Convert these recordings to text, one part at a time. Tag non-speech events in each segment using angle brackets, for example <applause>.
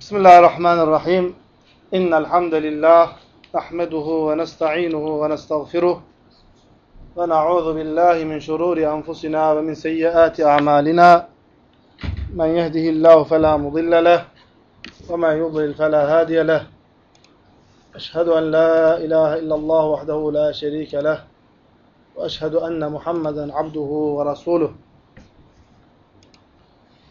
بسم الله الرحمن الرحيم إن الحمد لله نحمده ونستعينه ونستغفره ونعوذ بالله من شرور أنفسنا ومن سيئات أعمالنا من يهده الله فلا مضل له وما يضلل فلا هادي له أشهد أن لا إله إلا الله وحده لا شريك له وأشهد أن محمدا عبده ورسوله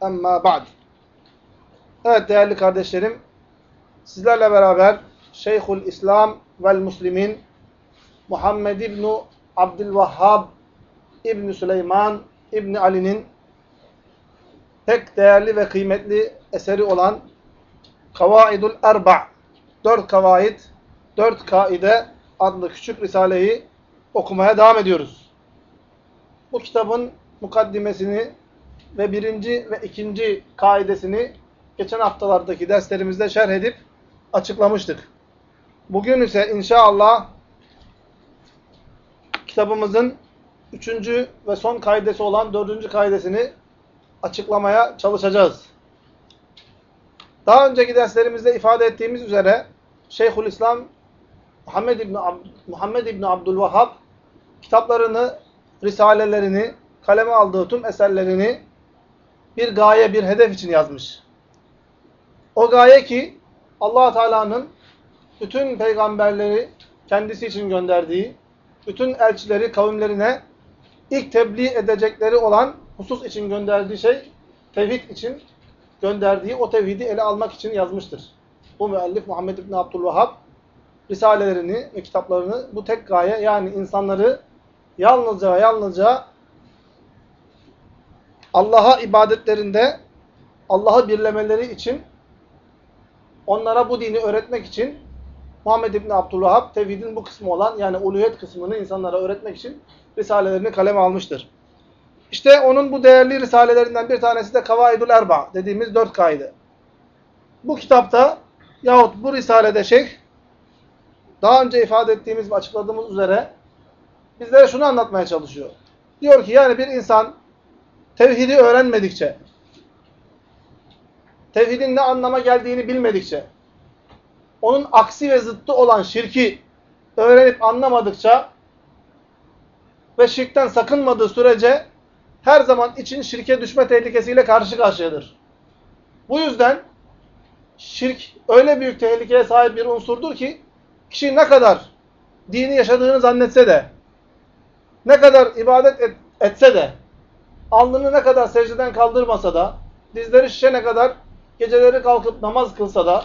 Amma ba'd. Evet değerli kardeşlerim, sizlerle beraber Şeyhül İslam vel Müslimin Muhammed İbni Abdülvahhab İbni Süleyman İbni Ali'nin pek değerli ve kıymetli eseri olan Kavaidul Erba' Dört Kavaid, Dört Kaide adlı küçük risaleyi okumaya devam ediyoruz. Bu kitabın mukaddimesini ve birinci ve ikinci kaidesini geçen haftalardaki derslerimizde şerh edip açıklamıştık. Bugün ise inşallah kitabımızın üçüncü ve son kaidesi olan dördüncü kaidesini açıklamaya çalışacağız. Daha önceki derslerimizde ifade ettiğimiz üzere Şeyhülislam Muhammed İbni, Ab Muhammed İbni Abdülvahhab kitaplarını, risalelerini, kaleme aldığı tüm eserlerini bir gaye, bir hedef için yazmış. O gaye ki allah Teala'nın bütün peygamberleri kendisi için gönderdiği, bütün elçileri kavimlerine ilk tebliğ edecekleri olan husus için gönderdiği şey, tevhid için gönderdiği o tevhidi ele almak için yazmıştır. Bu müellif Muhammed İbni Abdülvahhab risalelerini ve kitaplarını bu tek gaye yani insanları yalnızca yalnızca Allah'a ibadetlerinde Allah'ı birlemeleri için onlara bu dini öğretmek için Muhammed İbni Abdülvahhab tevhidin bu kısmı olan yani uluhiyet kısmını insanlara öğretmek için risalelerini kaleme almıştır. İşte onun bu değerli risalelerinden bir tanesi de Kavaidul Erba dediğimiz dört kaide. Bu kitapta yahut bu risalede şeyh daha önce ifade ettiğimiz açıkladığımız üzere bizlere şunu anlatmaya çalışıyor. Diyor ki yani bir insan tevhidi öğrenmedikçe, tevhidin ne anlama geldiğini bilmedikçe, onun aksi ve zıttı olan şirki öğrenip anlamadıkça ve şirkten sakınmadığı sürece her zaman için şirke düşme tehlikesiyle karşı karşıyadır. Bu yüzden şirk öyle büyük tehlikeye sahip bir unsurdur ki kişi ne kadar dini yaşadığını zannetse de, ne kadar ibadet et, etse de, alnını ne kadar secdeden kaldırmasa da, dizleri şişene kadar geceleri kalkıp namaz kılsa da,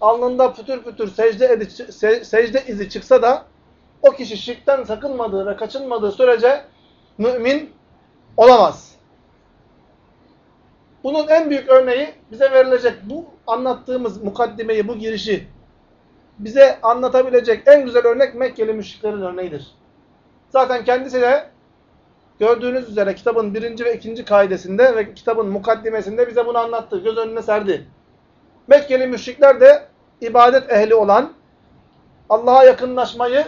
alnında pütür pütür secde, edi, se, secde izi çıksa da, o kişi şirkten sakınmadığı ve kaçınmadığı sürece mümin olamaz. Bunun en büyük örneği bize verilecek bu anlattığımız mukaddimeyi, bu girişi bize anlatabilecek en güzel örnek Mekkeli müşriklerin örneğidir. Zaten kendisi de gördüğünüz üzere kitabın birinci ve ikinci kaidesinde ve kitabın mukaddimesinde bize bunu anlattı, göz önüne serdi. Mekkeli müşrikler de ibadet ehli olan, Allah'a yakınlaşmayı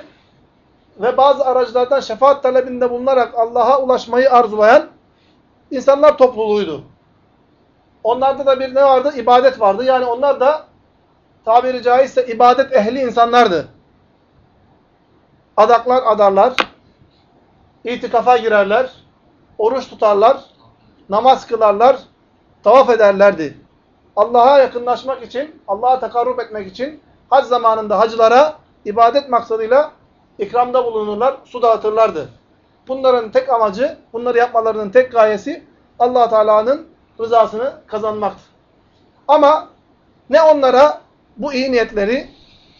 ve bazı aracılardan şefaat talebinde bulunarak Allah'a ulaşmayı arzulayan insanlar topluluğuydu. Onlarda da bir ne vardı? İbadet vardı. Yani onlar da tabiri caizse ibadet ehli insanlardı. Adaklar adarlar, itikafa girerler, oruç tutarlar, namaz kılarlar, tavaf ederlerdi. Allah'a yakınlaşmak için, Allah'a takarrub etmek için hac zamanında hacılara ibadet maksadıyla ikramda bulunurlar, su dağıtırlardı. Bunların tek amacı, bunları yapmalarının tek gayesi allah Teala'nın rızasını kazanmaktı. Ama ne onlara bu iyi niyetleri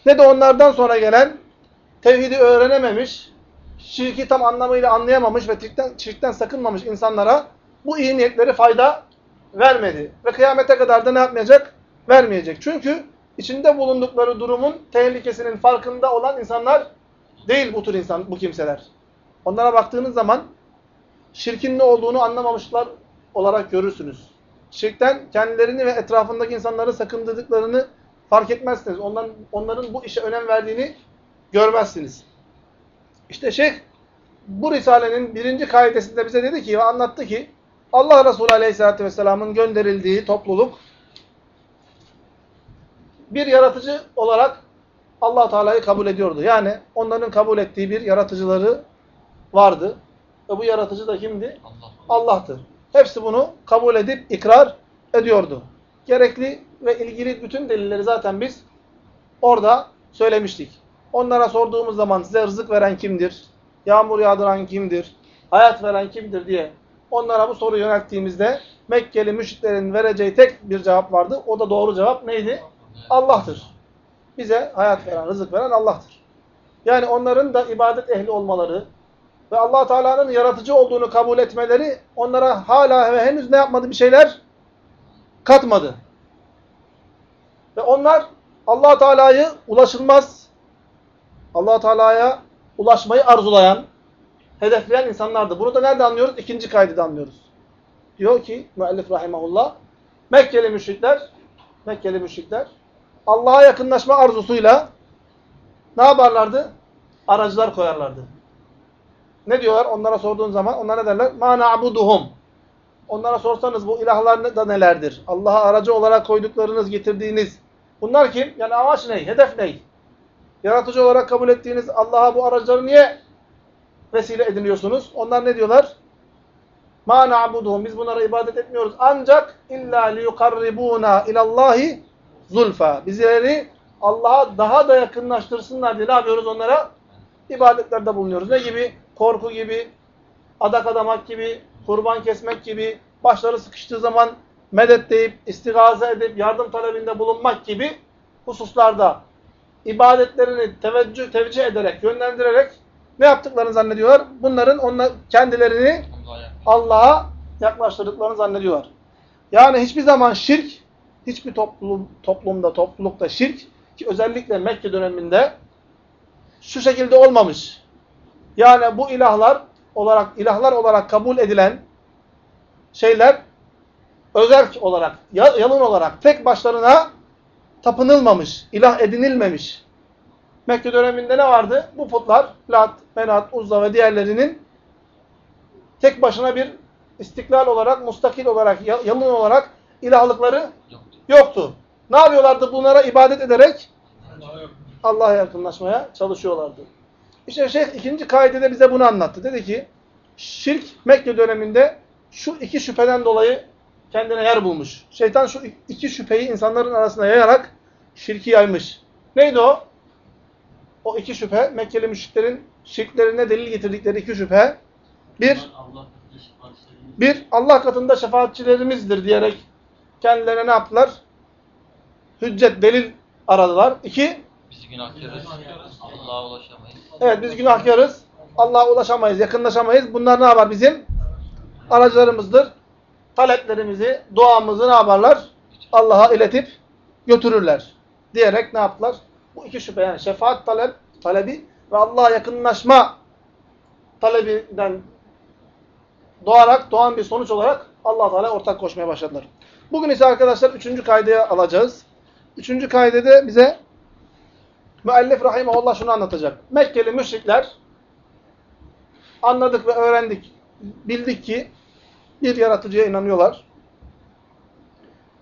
ne de onlardan sonra gelen tevhidi öğrenememiş, şirki tam anlamıyla anlayamamış ve şirkten, şirkten sakınmamış insanlara bu iyi niyetleri fayda vermedi. Ve kıyamete kadar da ne yapmayacak? Vermeyecek. Çünkü içinde bulundukları durumun tehlikesinin farkında olan insanlar değil bu tür insan, bu kimseler. Onlara baktığınız zaman şirkin ne olduğunu anlamamışlar olarak görürsünüz. Şirkten kendilerini ve etrafındaki insanları sakındırdıklarını fark etmezsiniz. Onların, onların bu işe önem verdiğini görmezsiniz. İşte şeyh bu Risale'nin birinci kaidesinde bize dedi ki ve anlattı ki Allah Resulü Aleyhisselatü Vesselam'ın gönderildiği topluluk bir yaratıcı olarak allah Teala'yı kabul ediyordu. Yani onların kabul ettiği bir yaratıcıları vardı. Ve bu yaratıcı da kimdi? Allah. Allah'tır. Hepsi bunu kabul edip ikrar ediyordu. Gerekli ve ilgili bütün delilleri zaten biz orada söylemiştik. Onlara sorduğumuz zaman size rızık veren kimdir? Yağmur yağdıran kimdir? Hayat veren kimdir diye onlara bu soruyu yönelttiğimizde Mekkeli müşriklerin vereceği tek bir cevap vardı. O da doğru cevap neydi? Allah'tır. Bize hayat veren, rızık veren Allah'tır. Yani onların da ibadet ehli olmaları ve allah Teala'nın yaratıcı olduğunu kabul etmeleri onlara hala ve henüz ne yapmadı bir şeyler katmadı. Ve onlar allah Teala'yı ulaşılmaz, allah Teala'ya ulaşmayı arzulayan, hedefleyen insanlardı. Bunu da nerede anlıyoruz? İkinci kaydede anlıyoruz. Diyor ki müellif rahimahullah, Mekkeli müşrikler, Mekkeli müşrikler Allah'a yakınlaşma arzusuyla ne yaparlardı? Aracılar koyarlardı. Ne diyorlar? Onlara sorduğun zaman onlar ne derler? Ma na'buduhum. Onlara sorsanız bu ilahlar da nelerdir? Allah'a aracı olarak koyduklarınız, getirdiğiniz. Bunlar kim? Yani amaç ne? Hedef ne? Yaratıcı olarak kabul ettiğiniz Allah'a bu araçları niye vesile ediniyorsunuz? Onlar ne diyorlar? Ma na'buduhum. Biz bunlara ibadet etmiyoruz. Ancak illa liyukarribuna ilallahi zulfa. Bizleri Allah'a daha da yakınlaştırsınlar diye ne yapıyoruz onlara? İbadetlerde bulunuyoruz. Ne gibi? Korku gibi, adak adamak gibi, kurban kesmek gibi, başları sıkıştığı zaman medet deyip, istigaze edip, yardım talebinde bulunmak gibi hususlarda ibadetlerini teveccüh, tevcih ederek, yönlendirerek ne yaptıklarını zannediyorlar? Bunların onlar kendilerini Allah'a yaklaştırdıklarını zannediyorlar. Yani hiçbir zaman şirk hiçbir toplum, toplumda, toplulukta şirk ki özellikle Mekke döneminde şu şekilde olmamış. Yani bu ilahlar olarak ilahlar olarak kabul edilen şeyler özerk olarak, yalın olarak tek başlarına tapınılmamış, ilah edinilmemiş. Mekke döneminde ne vardı? Bu putlar, Lat, Menat, Uzza ve diğerlerinin tek başına bir istiklal olarak, mustakil olarak, yalın olarak ilahlıkları yoktu. Ne yapıyorlardı? Bunlara ibadet ederek Allah'a yakınlaşmaya çalışıyorlardı. İşte şeyh ikinci kaidede bize bunu anlattı. Dedi ki şirk Mekke döneminde şu iki şüpheden dolayı kendine yer bulmuş. Şeytan şu iki şüpheyi insanların arasına yayarak şirki yaymış. Neydi o? O iki şüphe Mekkeli müşriklerin şirklerine delil getirdikleri iki şüphe. Bir, bir Allah katında şefaatçilerimizdir diyerek kendilerine ne yaptılar? Hüccet, delil aradılar. İki, biz günahkarız. Allah'a ulaşamayız. Evet biz günahkarız. Allah'a ulaşamayız, yakınlaşamayız. Bunlar ne yapar bizim? Aracılarımızdır. Taleplerimizi, duamızı ne yaparlar? Allah'a iletip götürürler. Diyerek ne yaptılar? Bu iki şüphe yani şefaat talep, talebi ve Allah'a yakınlaşma talebinden doğarak, doğan bir sonuç olarak allah Teala ortak koşmaya başladılar. Bugün ise arkadaşlar üçüncü kaydeye alacağız. Üçüncü kaydede bize müellif rahimahullah şunu anlatacak. Mekkeli müşrikler anladık ve öğrendik, bildik ki bir yaratıcıya inanıyorlar.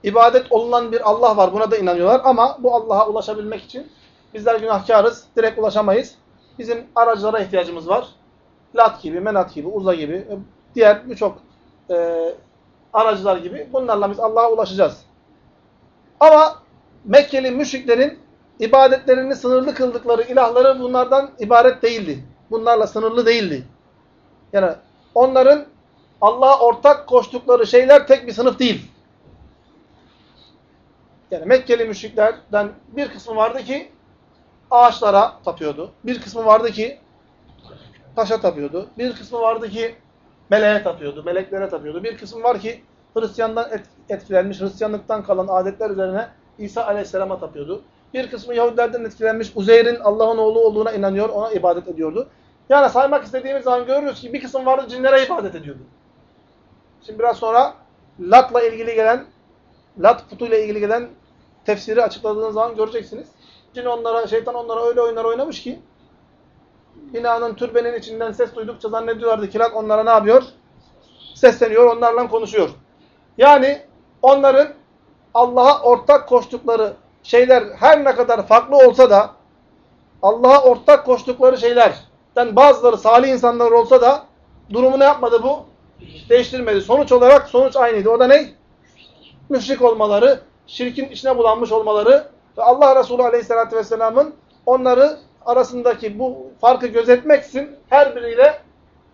İbadet olunan bir Allah var buna da inanıyorlar ama bu Allah'a ulaşabilmek için bizler günahkarız, direkt ulaşamayız. Bizim aracılara ihtiyacımız var. Lat gibi, Menat gibi, Uza gibi, diğer birçok e, aracılar gibi bunlarla biz Allah'a ulaşacağız. Ama Mekkeli müşriklerin ibadetlerini sınırlı kıldıkları ilahları bunlardan ibaret değildi. Bunlarla sınırlı değildi. Yani onların Allah'a ortak koştukları şeyler tek bir sınıf değil. Yani Mekkeli müşriklerden bir kısmı vardı ki ağaçlara tapıyordu. Bir kısmı vardı ki taşa tapıyordu. Bir kısmı vardı ki meleğe tapıyordu, meleklere tapıyordu. Bir kısmı var ki Hristiyandan etkilenmiş, Hristiyanlıktan kalan adetler üzerine İsa Aleyhisselam'a tapıyordu. Bir kısmı Yahudilerden etkilenmiş, Uzeyr'in Allah'ın oğlu olduğuna inanıyor, ona ibadet ediyordu. Yani saymak istediğimiz zaman görüyoruz ki bir kısım vardı cinlere ibadet ediyordu. Şimdi biraz sonra Lat'la ilgili gelen, Lat putuyla ilgili gelen tefsiri açıkladığınız zaman göreceksiniz. Cin onlara, şeytan onlara öyle oyunlar oynamış ki binanın türbenin içinden ses duydukça zannediyorlardı ki Lat onlara ne yapıyor? Sesleniyor, onlarla konuşuyor. Yani onların Allah'a ortak koştukları şeyler her ne kadar farklı olsa da Allah'a ortak koştukları şeylerden bazıları salih insanlar olsa da durumu ne yapmadı bu? Değiştirmedi. Sonuç olarak sonuç aynıydı. O da ne? Müşrik olmaları, şirkin içine bulanmış olmaları ve Allah Resulü Aleyhisselatü Vesselam'ın onları arasındaki bu farkı gözetmeksin her biriyle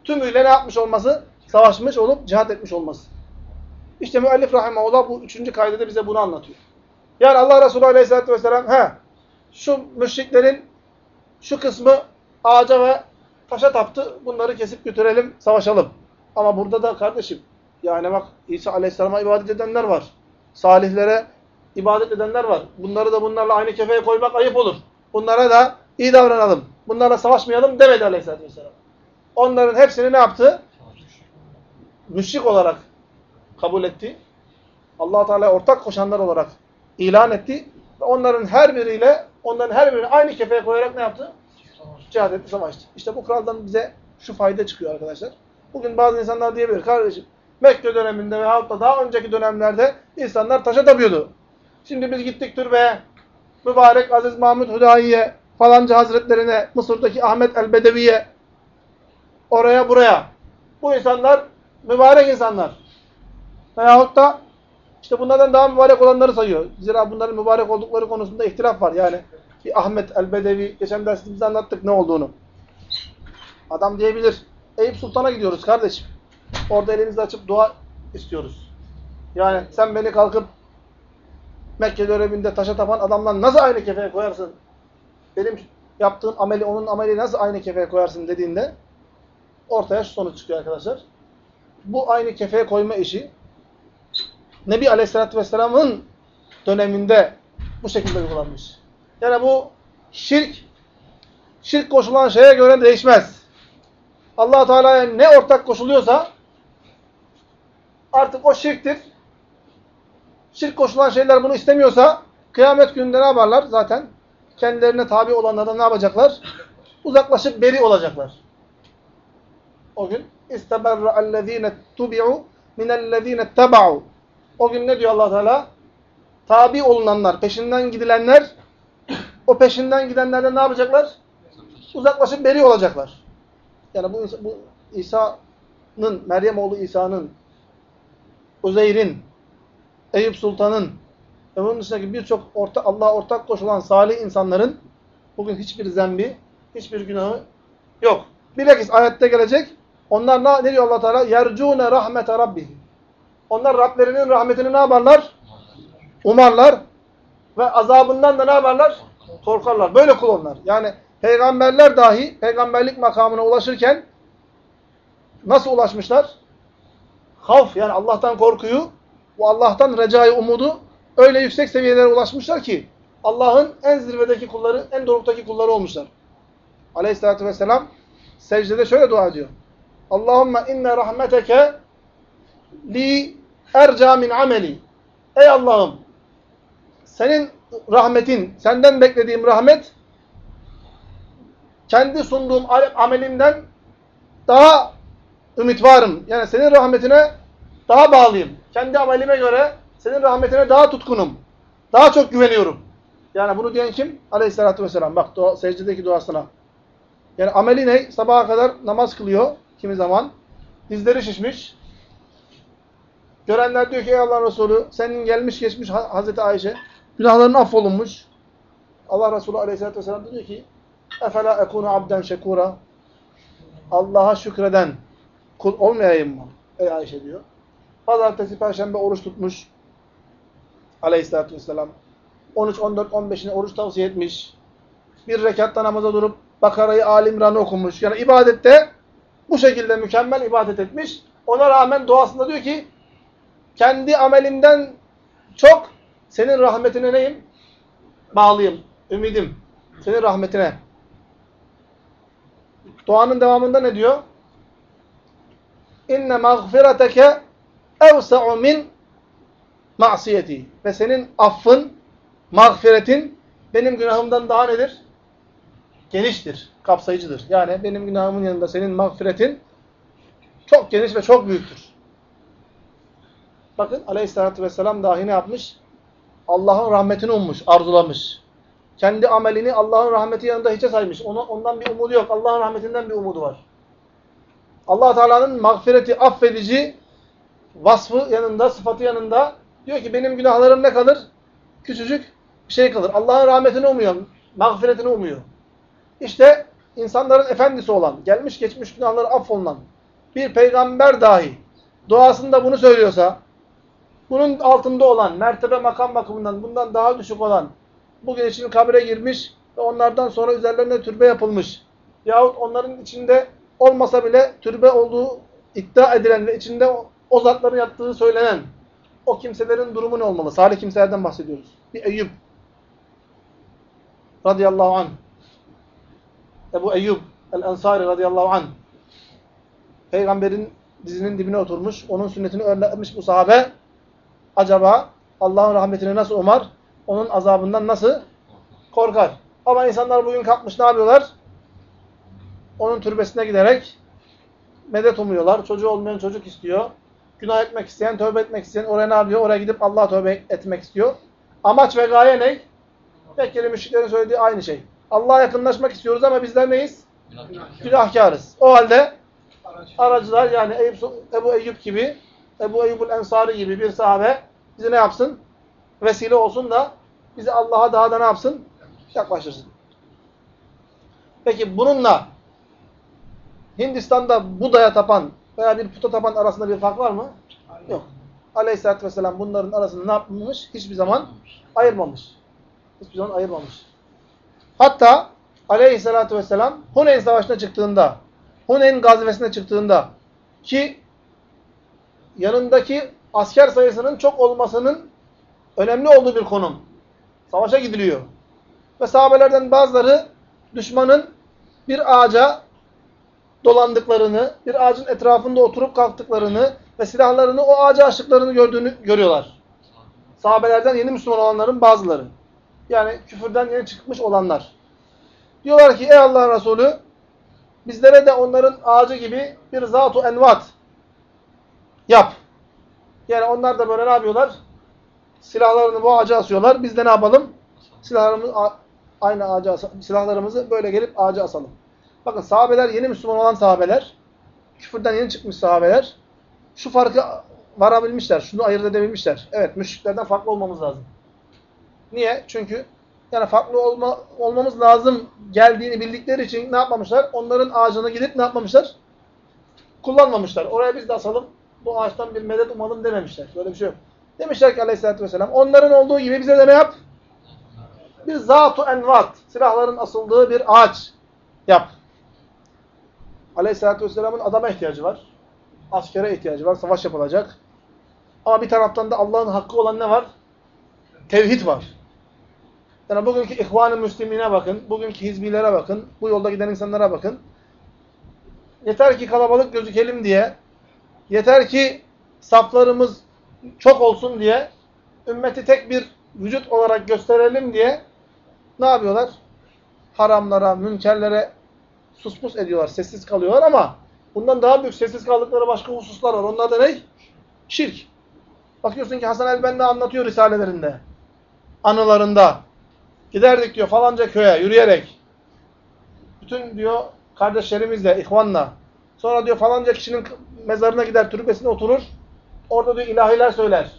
tümüyle ne yapmış olması? Savaşmış olup cihat etmiş olması. İşte müellif rahimahullah bu üçüncü kaydede bize bunu anlatıyor. Yani Allah Resulü Aleyhisselatü Vesselam he, şu müşriklerin şu kısmı ağaca ve taşa taptı. Bunları kesip götürelim, savaşalım. Ama burada da kardeşim yani bak İsa Aleyhisselam'a ibadet edenler var. Salihlere ibadet edenler var. Bunları da bunlarla aynı kefeye koymak ayıp olur. Bunlara da iyi davranalım. Bunlarla savaşmayalım demedi Aleyhisselatü Vesselam. Onların hepsini ne yaptı? Müşrik olarak kabul etti. allah Teala ortak koşanlar olarak ilan etti. Ve onların her biriyle, onların her birini aynı kefeye koyarak ne yaptı? Cihad etti, savaştı. İşte bu kuraldan bize şu fayda çıkıyor arkadaşlar. Bugün bazı insanlar diyebilir, kardeşim Mekke döneminde veyahut da daha önceki dönemlerde insanlar taşa tapıyordu. Şimdi biz gittik türbeye, mübarek Aziz Mahmud Hüdayi'ye, falanca hazretlerine, Mısır'daki Ahmet el-Bedevi'ye, oraya buraya. Bu insanlar mübarek insanlar. Veyahut da işte bunlardan daha mübarek olanları sayıyor. Zira bunların mübarek oldukları konusunda ihtilaf var. Yani bir Ahmet el-Bedevi, geçen dersimizde anlattık ne olduğunu. Adam diyebilir, Eyüp Sultan'a gidiyoruz kardeşim. Orada elimizi açıp dua istiyoruz. Yani sen beni kalkıp Mekke döneminde taşa tapan adamla nasıl aynı kefeye koyarsın? Benim yaptığım ameli onun ameli nasıl aynı kefeye koyarsın dediğinde ortaya şu sonuç çıkıyor arkadaşlar. Bu aynı kefeye koyma işi Nebi Aleyhisselatü Vesselam'ın döneminde bu şekilde uygulanmış. Yani bu şirk, şirk koşulan şeye göre değişmez. Allah Teala'ya ne ortak koşuluyorsa artık o şirktir. Şirk koşulan şeyler bunu istemiyorsa kıyamet gününde ne yaparlar zaten? Kendilerine tabi olanlardan ne yapacaklar? Uzaklaşıp beri olacaklar. O gün isteberra ellezine tubi'u minellezine teba'u o gün ne diyor allah Teala? Tabi olunanlar, peşinden gidilenler, o peşinden gidenlerden ne yapacaklar? Uzaklaşıp beri olacaklar. Yani bu, bu İsa'nın, Meryem oğlu İsa'nın, Uzeyr'in, Eyüp Sultan'ın ve bunun dışındaki birçok orta, Allah'a ortak koşulan salih insanların bugün hiçbir zembi, hiçbir günahı yok. Bilakis ayette gelecek. Onlar ne, ne diyor allah Teala? Yercûne rahmete rabbihim. Onlar Rablerinin rahmetini ne yaparlar? Umarlar. Ve azabından da ne yaparlar? Korkarlar. Böyle kul onlar. Yani peygamberler dahi peygamberlik makamına ulaşırken nasıl ulaşmışlar? Havf yani Allah'tan korkuyu, bu Allah'tan recayı, umudu öyle yüksek seviyelere ulaşmışlar ki Allah'ın en zirvedeki kulları, en doruktaki kulları olmuşlar. Aleyhissalatü vesselam secdede şöyle dua ediyor. Allahümme inne rahmeteke li erca min ameli. Ey Allah'ım senin rahmetin, senden beklediğim rahmet kendi sunduğum amelimden daha ümit varım. Yani senin rahmetine daha bağlıyım. Kendi amelime göre senin rahmetine daha tutkunum. Daha çok güveniyorum. Yani bunu diyen kim? Aleyhissalatü vesselam. Bak dua, secdedeki duasına. Yani ameli ne? Sabaha kadar namaz kılıyor kimi zaman. Dizleri şişmiş. Görenler diyor ki ey Allah Resulü senin gelmiş geçmiş Hazreti Ayşe günahların affolunmuş. Allah Resulü Aleyhisselatü Vesselam diyor ki Efela ekunu abden şekura. Allah'a şükreden kul olmayayım mı? Ey Ayşe diyor. Pazartesi, Perşembe oruç tutmuş. Aleyhisselatü Vesselam. 13, 14, 15'ini oruç tavsiye etmiş. Bir rekatta namaza durup Bakara'yı, Alimran'ı okumuş. Yani ibadette bu şekilde mükemmel ibadet etmiş. Ona rağmen duasında diyor ki kendi amelimden çok senin rahmetine neyim? Bağlıyım, ümidim. Senin rahmetine. Duanın devamında ne diyor? İnne mağfireteke evsa'u min masiyeti. Ve senin affın, mağfiretin benim günahımdan daha nedir? Geniştir, kapsayıcıdır. Yani benim günahımın yanında senin mağfiretin çok geniş ve çok büyüktür. Bakın aleyhissalatü vesselam dahi ne yapmış? Allah'ın rahmetini ummuş, arzulamış. Kendi amelini Allah'ın rahmeti yanında hiçe saymış. Ona, ondan bir umudu yok. Allah'ın rahmetinden bir umudu var. allah Teala'nın mağfireti, affedici vasfı yanında, sıfatı yanında diyor ki benim günahlarım ne kalır? Küçücük bir şey kalır. Allah'ın rahmetini umuyor, mağfiretini umuyor. İşte insanların efendisi olan, gelmiş geçmiş günahları affolunan bir peygamber dahi duasında bunu söylüyorsa, bunun altında olan, mertebe makam bakımından bundan daha düşük olan, bugün için kabre girmiş ve onlardan sonra üzerlerine türbe yapılmış yahut onların içinde olmasa bile türbe olduğu iddia edilen ve içinde o, zatların yattığı söylenen o kimselerin durumu ne olmalı? Salih kimselerden bahsediyoruz. Bir Eyüp radıyallahu anh Ebu Eyyub el-Ensari radıyallahu anh peygamberin dizinin dibine oturmuş, onun sünnetini öğrenmiş bu sahabe acaba Allah'ın rahmetini nasıl umar? Onun azabından nasıl korkar? Ama insanlar bugün kalkmış ne yapıyorlar? Onun türbesine giderek medet umuyorlar. Çocuğu olmayan çocuk istiyor. Günah etmek isteyen, tövbe etmek isteyen oraya ne yapıyor? Oraya gidip Allah'a tövbe etmek istiyor. Amaç ve gaye ne? Mekkeli müşriklerin söylediği aynı şey. Allah'a yakınlaşmak istiyoruz ama bizler neyiz? Günahkarız. O halde aracılar yani Eyüp, Ebu Eyyub gibi, Ebu Eyyubul Ensari gibi bir sahabe bizi ne yapsın? Vesile olsun da bizi Allah'a daha da ne yapsın? Yaklaştırsın. Peki bununla Hindistan'da Buda'ya tapan veya bir puta tapan arasında bir fark var mı? Yok. Aleyhisselatü Vesselam bunların arasında ne yapmamış? Hiçbir zaman ayırmamış. Hiçbir zaman ayırmamış. Hatta Aleyhisselatü Vesselam Huneyn Savaşı'na çıktığında, Huneyn gazvesine çıktığında ki yanındaki asker sayısının çok olmasının önemli olduğu bir konum. Savaşa gidiliyor. Ve sahabelerden bazıları düşmanın bir ağaca dolandıklarını, bir ağacın etrafında oturup kalktıklarını ve silahlarını o ağaca açtıklarını gördüğünü görüyorlar. Sahabelerden yeni Müslüman olanların bazıları. Yani küfürden yeni çıkmış olanlar. Diyorlar ki ey Allah Resulü bizlere de onların ağacı gibi bir zat-ı envat yap. Yani onlar da böyle ne yapıyorlar? Silahlarını bu ağaca asıyorlar. Biz de ne yapalım? Silahlarımızı aynı ağaca silahlarımızı böyle gelip ağaca asalım. Bakın sahabeler yeni Müslüman olan sahabeler, küfürden yeni çıkmış sahabeler şu farkı varabilmişler, şunu ayırt edebilmişler. Evet, müşriklerden farklı olmamız lazım. Niye? Çünkü yani farklı olma, olmamız lazım geldiğini bildikleri için ne yapmamışlar? Onların ağacını gidip ne yapmamışlar? Kullanmamışlar. Oraya biz de asalım, bu ağaçtan bir medet umalım dememişler. Böyle bir şey yok. Demişler ki aleyhissalatü vesselam, onların olduğu gibi bize de ne yap? Bir zat-ı envat, silahların asıldığı bir ağaç yap. Aleyhissalatü vesselamın adama ihtiyacı var. Askere ihtiyacı var, savaş yapılacak. Ama bir taraftan da Allah'ın hakkı olan ne var? Tevhid var. Yani bugünkü ihvan-ı müslimine bakın, bugünkü hizbilere bakın, bu yolda giden insanlara bakın. Yeter ki kalabalık gözükelim diye, yeter ki saflarımız çok olsun diye, ümmeti tek bir vücut olarak gösterelim diye ne yapıyorlar? Haramlara, münkerlere suspus ediyorlar, sessiz kalıyorlar ama bundan daha büyük sessiz kaldıkları başka hususlar var. Onlar da ne? Şirk. Bakıyorsun ki Hasan el-Benna anlatıyor risalelerinde, anılarında. Giderdik diyor falanca köye yürüyerek. Bütün diyor kardeşlerimizle, ihvanla. Sonra diyor falanca kişinin mezarına gider, türbesine oturur. Orada diyor ilahiler söyler.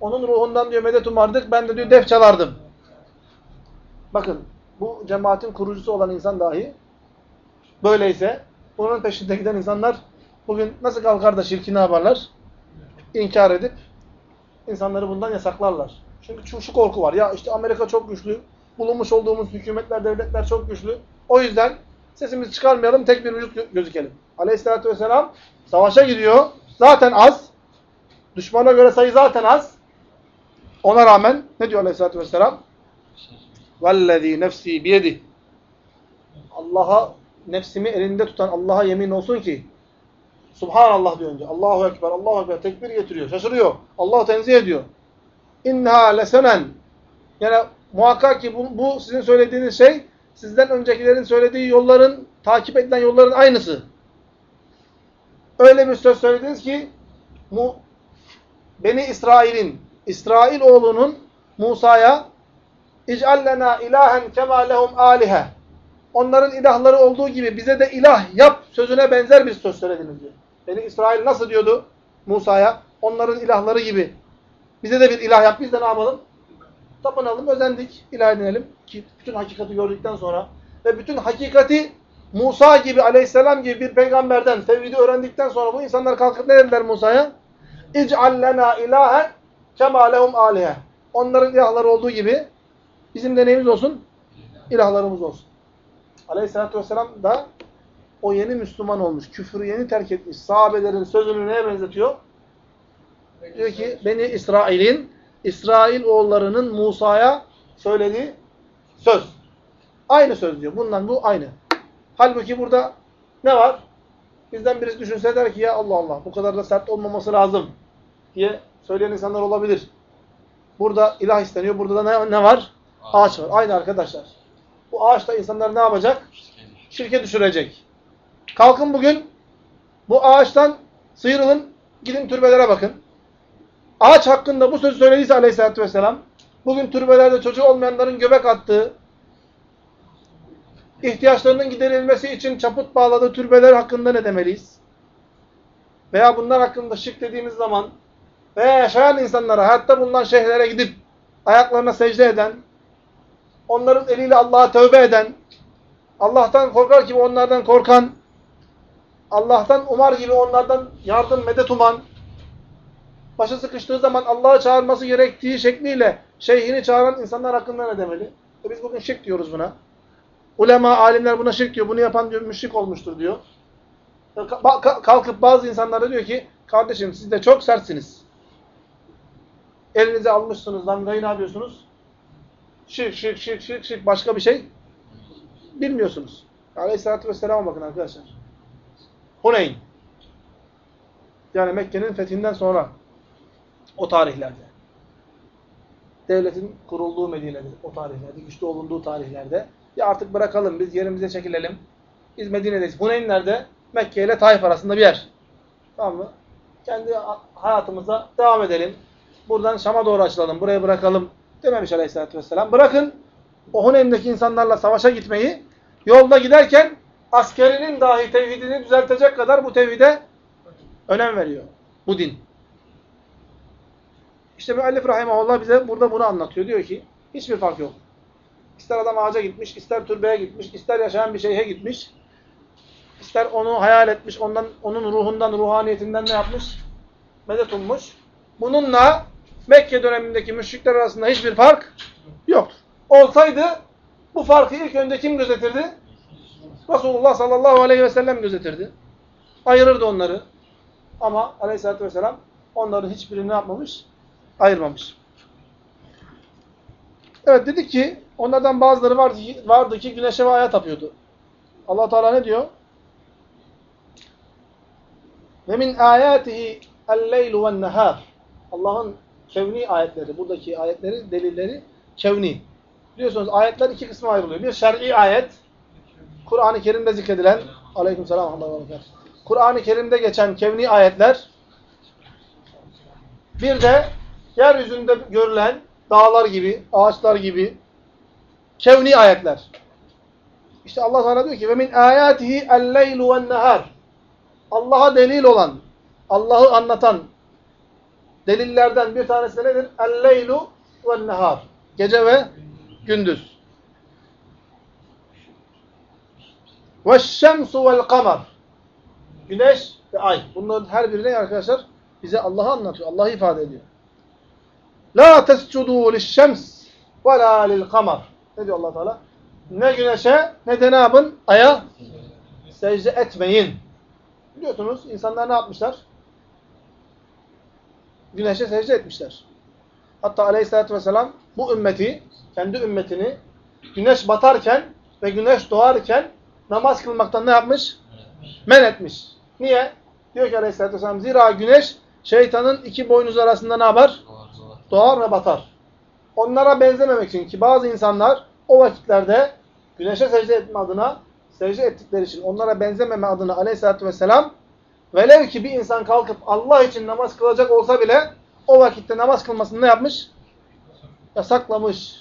Onun ruhundan diyor medet umardık. Ben de diyor def çalardım. bakın bu cemaatin kurucusu olan insan dahi böyleyse onun peşinde giden insanlar bugün nasıl kalkar da şirki ne yaparlar? İnkar edip insanları bundan yasaklarlar. Çünkü şu, şu korku var. Ya işte Amerika çok güçlü. Bulunmuş olduğumuz hükümetler, devletler çok güçlü. O yüzden sesimizi çıkarmayalım, tek bir vücut gözükelim. Aleyhisselatü vesselam savaşa gidiyor. Zaten az. Düşmana göre sayı zaten az. Ona rağmen ne diyor Aleyhisselatü vesselam? وَالَّذ۪ي nefsi biyedi. Allah'a nefsimi elinde tutan Allah'a yemin olsun ki Subhanallah diyor önce. Allahu Ekber, Allahu Ekber tekbir getiriyor. Şaşırıyor. Allah tenzih ediyor. İnneha lesenen. Yani muhakkak ki bu, bu sizin söylediğiniz şey sizden öncekilerin söylediği yolların, takip edilen yolların aynısı. Öyle bir söz söylediniz ki mu, Beni İsrail'in, İsrail oğlunun Musa'ya İc'allena ilahen kema lehum alihe. Onların ilahları olduğu gibi bize de ilah yap sözüne benzer bir söz söylediniz diyor. Beni İsrail nasıl diyordu Musa'ya? Onların ilahları gibi. Bize de bir ilah yap. Biz de ne yapalım? Tapınalım, özendik, ilah edinelim. Ki bütün hakikati gördükten sonra ve bütün hakikati Musa gibi, aleyhisselam gibi bir peygamberden tevhidi öğrendikten sonra bu insanlar kalkıp ne dediler Musa'ya? Lena ilahen kema lehum alihe. Onların ilahları olduğu gibi bizim de neyimiz olsun? İlahlarımız olsun. Aleyhisselatü vesselam da o yeni Müslüman olmuş, küfrü yeni terk etmiş sahabelerin sözünü neye benzetiyor? Diyor ki beni İsrail'in, İsrail oğullarının Musa'ya söylediği söz. Aynı söz diyor. Bundan bu aynı. Halbuki burada ne var? Bizden birisi düşünse der ki ya Allah Allah bu kadar da sert olmaması lazım diye söyleyen insanlar olabilir. Burada ilah isteniyor. Burada da ne, ne var? Ağaç var. Aynı arkadaşlar. Bu ağaç da insanlar ne yapacak? Şirke düşürecek. Kalkın bugün bu ağaçtan sıyrılın. Gidin türbelere bakın. Ağaç hakkında bu sözü söylediyse aleyhissalatü vesselam bugün türbelerde çocuğu olmayanların göbek attığı ihtiyaçlarının giderilmesi için çaput bağladığı türbeler hakkında ne demeliyiz? Veya bunlar hakkında şirk dediğimiz zaman veya yaşayan insanlara, hayatta bulunan şeyhlere gidip ayaklarına secde eden, onların eliyle Allah'a tövbe eden, Allah'tan korkar gibi onlardan korkan, Allah'tan umar gibi onlardan yardım, medet uman, başı sıkıştığı zaman Allah'ı çağırması gerektiği şekliyle şeyhini çağıran insanlar hakkında ne demeli? E biz bugün şirk diyoruz buna. Ulema, alimler buna şirk diyor. Bunu yapan diyor müşrik olmuştur diyor. Kalkıp bazı insanlar da diyor ki kardeşim siz de çok sertsiniz. Elinize almışsınız damgayı ne yapıyorsunuz? Şirk, şirk, şirk, şirk, şirk. Başka bir şey bilmiyorsunuz. Aleyhisselatü Vesselam'a bakın arkadaşlar. Huneyn. Yani Mekke'nin fethinden sonra o tarihlerde. Devletin kurulduğu Medine'de, o tarihlerde, güçlü olunduğu tarihlerde. Ya artık bırakalım biz yerimize çekilelim. Biz Medine'deyiz. Huneyn nerede? Mekke ile Taif arasında bir yer. Tamam mı? Kendi hayatımıza devam edelim. Buradan Şam'a doğru açılalım. Buraya bırakalım. Dememiş Aleyhisselatü Vesselam. Bırakın o Huneyn'deki insanlarla savaşa gitmeyi. Yolda giderken askerinin dahi tevhidini düzeltecek kadar bu tevhide önem veriyor. Bu din. İşte müellif rahimahullah bize burada bunu anlatıyor. Diyor ki hiçbir fark yok. İster adam ağaca gitmiş, ister türbeye gitmiş, ister yaşayan bir şeyhe gitmiş. ister onu hayal etmiş, ondan onun ruhundan, ruhaniyetinden ne yapmış? Medet ummuş. Bununla Mekke dönemindeki müşrikler arasında hiçbir fark yoktur. Olsaydı bu farkı ilk önce kim gözetirdi? Resulullah sallallahu aleyhi ve sellem gözetirdi. Ayırırdı onları. Ama aleyhissalatü vesselam onların hiçbirini yapmamış? Ayırmamış. Evet dedik ki onlardan bazıları vardı, vardı ki güneşe ve aya tapıyordu. allah Teala ne diyor? Ve min ayatihi el-leylu ve'n-nehâr. Allah'ın kevni ayetleri, buradaki ayetleri, delilleri kevni. Biliyorsunuz ayetler iki kısma ayrılıyor. Bir şer'i ayet, Kur'an-ı Kerim'de zikredilen, aleykümselam, Kur'an-ı Kerim'de geçen kevni ayetler, bir de yeryüzünde görülen dağlar gibi, ağaçlar gibi kevni ayetler. İşte Allah Teala diyor ki ve min ayatihi el-leylu ve'n-nehar. Allah'a delil olan, Allah'ı anlatan delillerden bir tanesi nedir? El-leylu ve'n-nehar. Gece ve gündüz. Ve'ş-şemsu ve'l-kamer. Güneş ve ay. Bunların her birine arkadaşlar bize Allah'ı anlatıyor. Allah'ı ifade ediyor. La tescudu liş-şems ve la lil-kamer. Ne diyor Allah Teala? Ne güneşe ne de ne yapın? Aya secde etmeyin. Biliyorsunuz insanlar ne yapmışlar? Güneşe secde etmişler. Hatta aleyhissalatü vesselam bu ümmeti, kendi ümmetini güneş batarken ve güneş doğarken namaz kılmaktan ne yapmış? Men etmiş. Niye? Diyor ki aleyhissalatü vesselam zira güneş şeytanın iki boynuz arasında ne yapar? Doğar, ve batar. Onlara benzememek için ki bazı insanlar o vakitlerde güneşe secde etme adına secde ettikleri için onlara benzememe adına aleyhissalatü vesselam velev ki bir insan kalkıp Allah için namaz kılacak olsa bile o vakitte namaz kılmasını ne yapmış? Yasaklamış.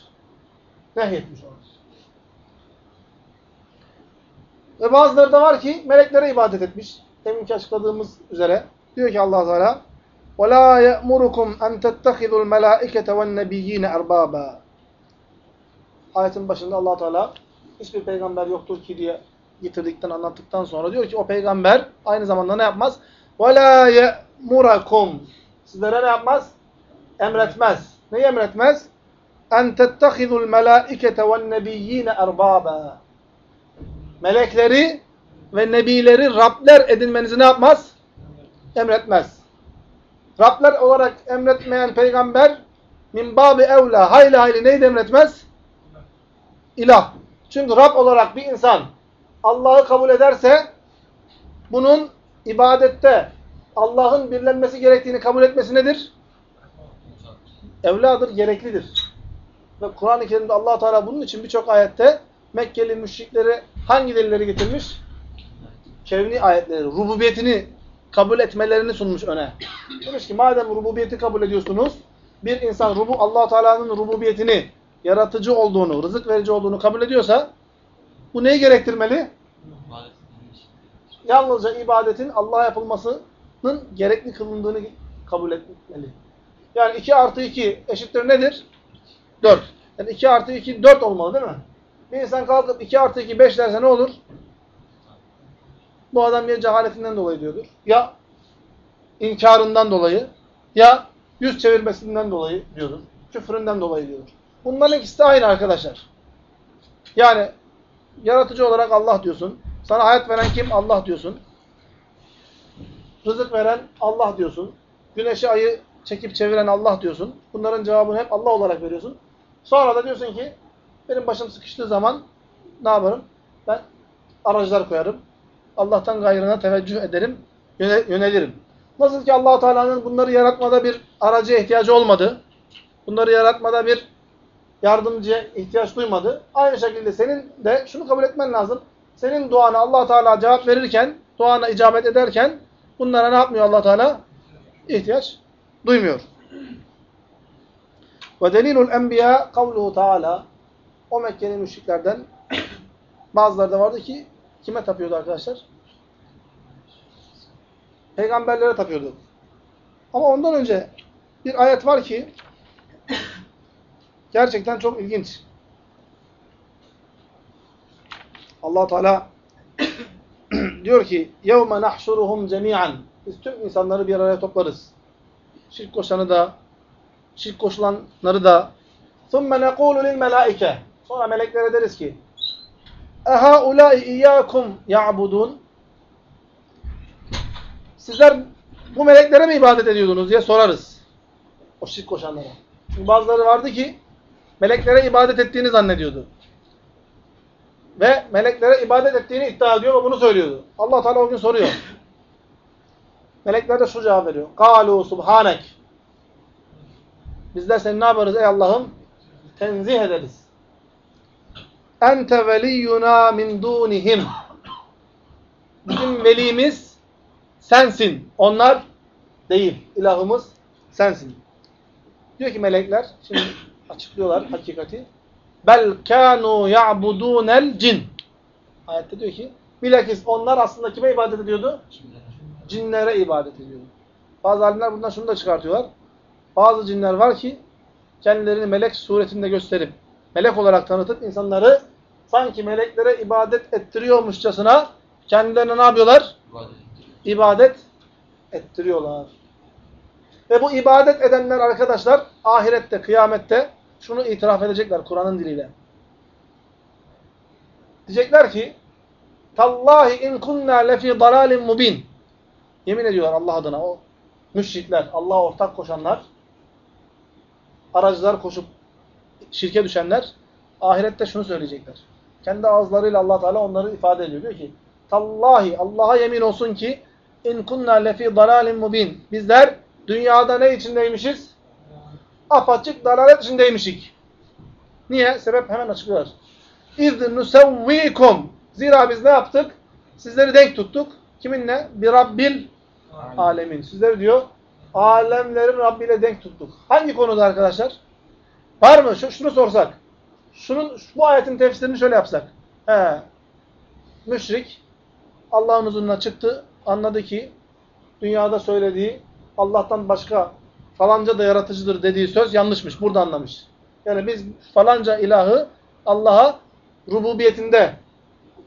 Nehyetmiş onu. Ve bazıları da var ki meleklere ibadet etmiş. Deminki açıkladığımız üzere. Diyor ki allah Teala وَلَا يَأْمُرُكُمْ أَنْ تَتَّخِذُوا الْمَلَائِكَةَ وَالنَّبِيِّينَ اَرْبَابًا Ayetin başında allah Teala hiçbir peygamber yoktur ki diye getirdikten, anlattıktan sonra diyor ki o peygamber aynı zamanda ne yapmaz? وَلَا يَأْمُرَكُمْ Sizlere ne yapmaz? Emretmez. Neyi emretmez? اَنْ تَتَّخِذُوا الْمَلَائِكَةَ وَالنَّبِيِّينَ اَرْبَابًا Melekleri ve nebileri Rabler edinmenizi ne yapmaz? Emretmez. Rabler olarak emretmeyen peygamber min babi evla hayli hayli neydi emretmez? İlah. Çünkü Rab olarak bir insan Allah'ı kabul ederse bunun ibadette Allah'ın birlenmesi gerektiğini kabul etmesi nedir? Evladır, gereklidir. Ve Kur'an-ı Kerim'de allah Teala bunun için birçok ayette Mekkeli müşrikleri hangi delilleri getirmiş? Kevni ayetleri, rububiyetini kabul etmelerini sunmuş öne. Demiş ki madem rububiyeti kabul ediyorsunuz, bir insan rubu Allah Teala'nın rububiyetini, yaratıcı olduğunu, rızık verici olduğunu kabul ediyorsa bu neyi gerektirmeli? Yalnızca ibadetin Allah'a yapılmasının gerekli kılındığını kabul etmeli. Yani 2 artı 2 eşittir nedir? 4. Yani 2 artı 2 4 olmalı değil mi? Bir insan kalkıp 2 artı 2 5 derse ne olur? Bu adam ya cehaletinden dolayı diyordur. Ya inkarından dolayı ya yüz çevirmesinden dolayı diyordur. Küfründen dolayı diyordur. Bunların ikisi de aynı arkadaşlar. Yani yaratıcı olarak Allah diyorsun. Sana hayat veren kim? Allah diyorsun. Rızık veren Allah diyorsun. Güneşi ayı çekip çeviren Allah diyorsun. Bunların cevabını hep Allah olarak veriyorsun. Sonra da diyorsun ki benim başım sıkıştığı zaman ne yaparım? Ben aracılar koyarım. Allah'tan gayrına teveccüh ederim, yöne- yönelirim. Nasıl ki allah Teala'nın bunları yaratmada bir aracıya ihtiyacı olmadı. Bunları yaratmada bir yardımcıya ihtiyaç duymadı. Aynı şekilde senin de şunu kabul etmen lazım. Senin duana allah Teala cevap verirken, duana icabet ederken bunlara ne yapmıyor allah Teala? İhtiyaç duymuyor. Ve delilul enbiya kavluhu Teala o Mekkeli müşriklerden <coughs> bazıları da vardı ki kime tapıyordu arkadaşlar? Peygamberlere tapıyordu. Ama ondan önce bir ayet var ki <coughs> gerçekten çok ilginç. Allah Teala <clears throat> diyor ki: "Yevme nahşuruhum cemian." Biz tüm insanları bir araya toplarız. Şirk koşanı da, şirk koşulanları da. ثُمَّ نَقُولُ لِلْمَلَائِكَةِ Sonra meleklere deriz ki: اَهَا اِيَّاكُمْ يَعْبُدُونَ Sizler bu meleklere mi ibadet ediyordunuz diye sorarız. O şirk koşanlara. Çünkü bazıları vardı ki meleklere ibadet ettiğini zannediyordu. ve meleklere ibadet ettiğini iddia ediyor ve bunu söylüyordu. Allah Teala o gün soruyor. <laughs> Melekler de şu cevap veriyor. Kalu subhanek. Bizler seni ne yaparız ey Allah'ım? Tenzih ederiz. Ente veliyyuna min dunihim. Bizim velimiz sensin. Onlar değil. İlahımız sensin. Diyor ki melekler, şimdi açıklıyorlar hakikati. Bel kanu ya'budunel cin. Ayette diyor ki, bilakis onlar aslında kime ibadet ediyordu? Cinlere ibadet ediyordu. Bazı alimler bundan şunu da çıkartıyorlar. Bazı cinler var ki kendilerini melek suretinde gösterip melek olarak tanıtıp insanları sanki meleklere ibadet ettiriyormuşçasına kendilerine ne yapıyorlar? İbadet ettiriyorlar. Ve bu ibadet edenler arkadaşlar ahirette, kıyamette şunu itiraf edecekler Kur'an'ın diliyle. Diyecekler ki Tallahi in kunna lefi dalalin mubin. Yemin ediyorlar Allah adına o müşrikler, Allah'a ortak koşanlar, aracılar koşup şirke düşenler ahirette şunu söyleyecekler. Kendi ağızlarıyla Allah Teala onları ifade ediyor. Diyor ki Tallahi Allah'a yemin olsun ki in kunna lefi dalalin mubin. Bizler dünyada ne içindeymişiz? Apaçık dalalet içindeymişik. Niye? Sebep hemen açıklıyor. İz nusevvikum. Zira biz ne yaptık? Sizleri denk tuttuk. Kiminle? Bir Rabbil alemin. Sizleri diyor alemlerin Rabbi ile denk tuttuk. Hangi konuda arkadaşlar? Var mı? Şu, şunu sorsak. Şunun, bu ayetin tefsirini şöyle yapsak. He. Müşrik Allah'ın huzuruna çıktı. Anladı ki dünyada söylediği Allah'tan başka falanca da yaratıcıdır dediği söz yanlışmış. Burada anlamış. Yani biz falanca ilahı Allah'a rububiyetinde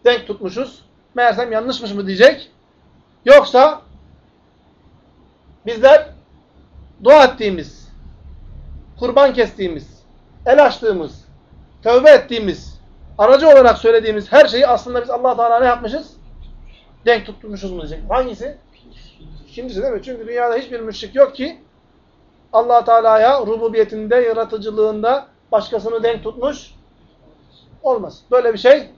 denk tutmuşuz. Meğersem yanlışmış mı diyecek. Yoksa bizler dua ettiğimiz, kurban kestiğimiz, el açtığımız, tövbe ettiğimiz, aracı olarak söylediğimiz her şeyi aslında biz allah Teala ne yapmışız? Denk tutmuşuz mu diyecek. Hangisi? İkincisi değil mi? Çünkü dünyada hiçbir müşrik yok ki allah Teala'ya rububiyetinde, yaratıcılığında başkasını denk tutmuş olmaz. Böyle bir şey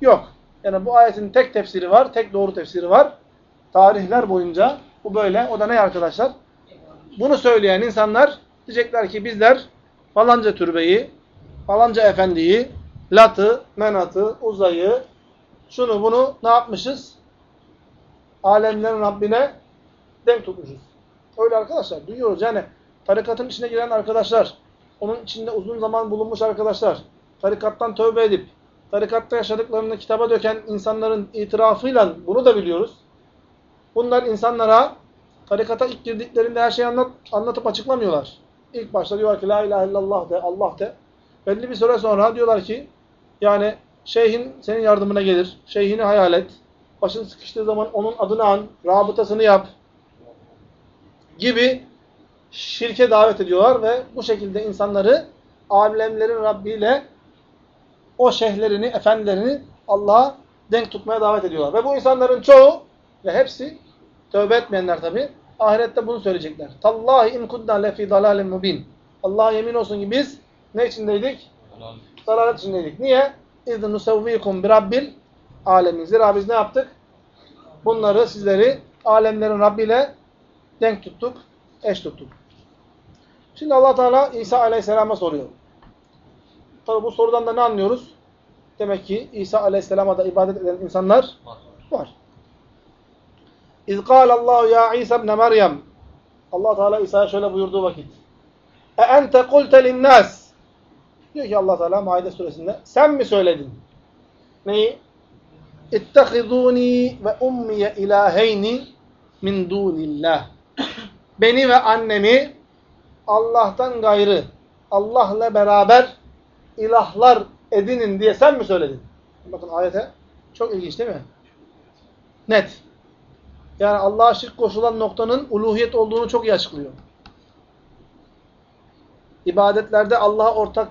yok. Yani bu ayetin tek tefsiri var, tek doğru tefsiri var. Tarihler boyunca bu böyle. O da ne arkadaşlar? Bunu söyleyen insanlar diyecekler ki bizler falanca türbeyi, falanca efendiyi, latı, menatı, uzayı, şunu bunu ne yapmışız? Alemlerin Rabbine denk tutmuşuz. Öyle arkadaşlar duyuyoruz. Yani tarikatın içine giren arkadaşlar, onun içinde uzun zaman bulunmuş arkadaşlar, tarikattan tövbe edip, tarikatta yaşadıklarını kitaba döken insanların itirafıyla bunu da biliyoruz. Bunlar insanlara tarikata ilk girdiklerinde her şeyi anlat, anlatıp açıklamıyorlar. İlk başta diyorlar ki la ilahe illallah de, Allah de. Belli bir süre sonra diyorlar ki yani şeyhin senin yardımına gelir. Şeyhini hayal et. Başın sıkıştığı zaman onun adını an, rabıtasını yap gibi şirke davet ediyorlar ve bu şekilde insanları alemlerin Rabbi ile o şeyhlerini, efendilerini Allah'a denk tutmaya davet ediyorlar. Ve bu insanların çoğu ve hepsi tövbe etmeyenler tabi ahirette bunu söyleyecekler. Tallahi in kunna lefi dalalin mubin. Allah'a yemin olsun ki biz ne içindeydik? Dalalet içindeydik. Niye? İzn nusavvikum bi rabbil alemin. Zira biz ne yaptık? Bunları, sizleri alemlerin Rabbi ile denk tuttuk, eş tuttuk. Şimdi allah Teala İsa Aleyhisselam'a soruyor. Tabi bu sorudan da ne anlıyoruz? Demek ki İsa Aleyhisselam'a da ibadet eden insanlar Var. İz Allahu ya İsa ibn Meryem. Allah Teala İsa'ya şöyle buyurduğu vakit. E ente kulte linnas. Diyor ki Allah Teala Maide suresinde sen mi söyledin? Neyi? İttehizuni ve ummiye ilaheyni min dunillah. Beni ve annemi Allah'tan gayrı Allah'la beraber ilahlar edinin diye sen mi söyledin? Bakın ayete çok ilginç değil mi? Net. Yani Allah'a şirk koşulan noktanın uluhiyet olduğunu çok iyi açıklıyor. İbadetlerde Allah'a ortak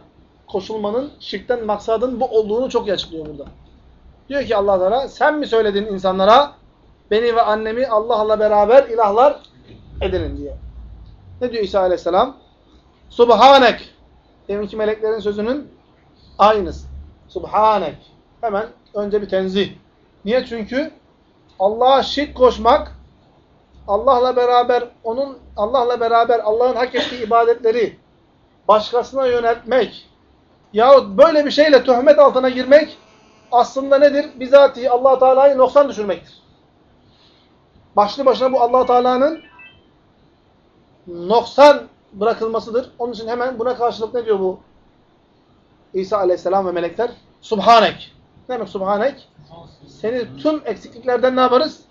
koşulmanın, şirkten maksadın bu olduğunu çok iyi açıklıyor burada. Diyor ki Allah Teala sen mi söyledin insanlara beni ve annemi Allah'la beraber ilahlar edinin diye. Ne diyor İsa Aleyhisselam? Subhanek. Deminki meleklerin sözünün aynısı. Subhanek. Hemen önce bir tenzih. Niye? Çünkü Allah'a şirk koşmak, Allah'la beraber onun Allah'la beraber Allah'ın hak ettiği ibadetleri başkasına yöneltmek yahut böyle bir şeyle töhmet altına girmek aslında nedir? Bizatihi Allah Teala'yı noksan düşürmektir. Başlı başına bu Allah Teala'nın noksan bırakılmasıdır. Onun için hemen buna karşılık ne diyor bu İsa Aleyhisselam ve melekler? Subhanek. Ne demek Subhanek? Seni tüm eksikliklerden ne yaparız?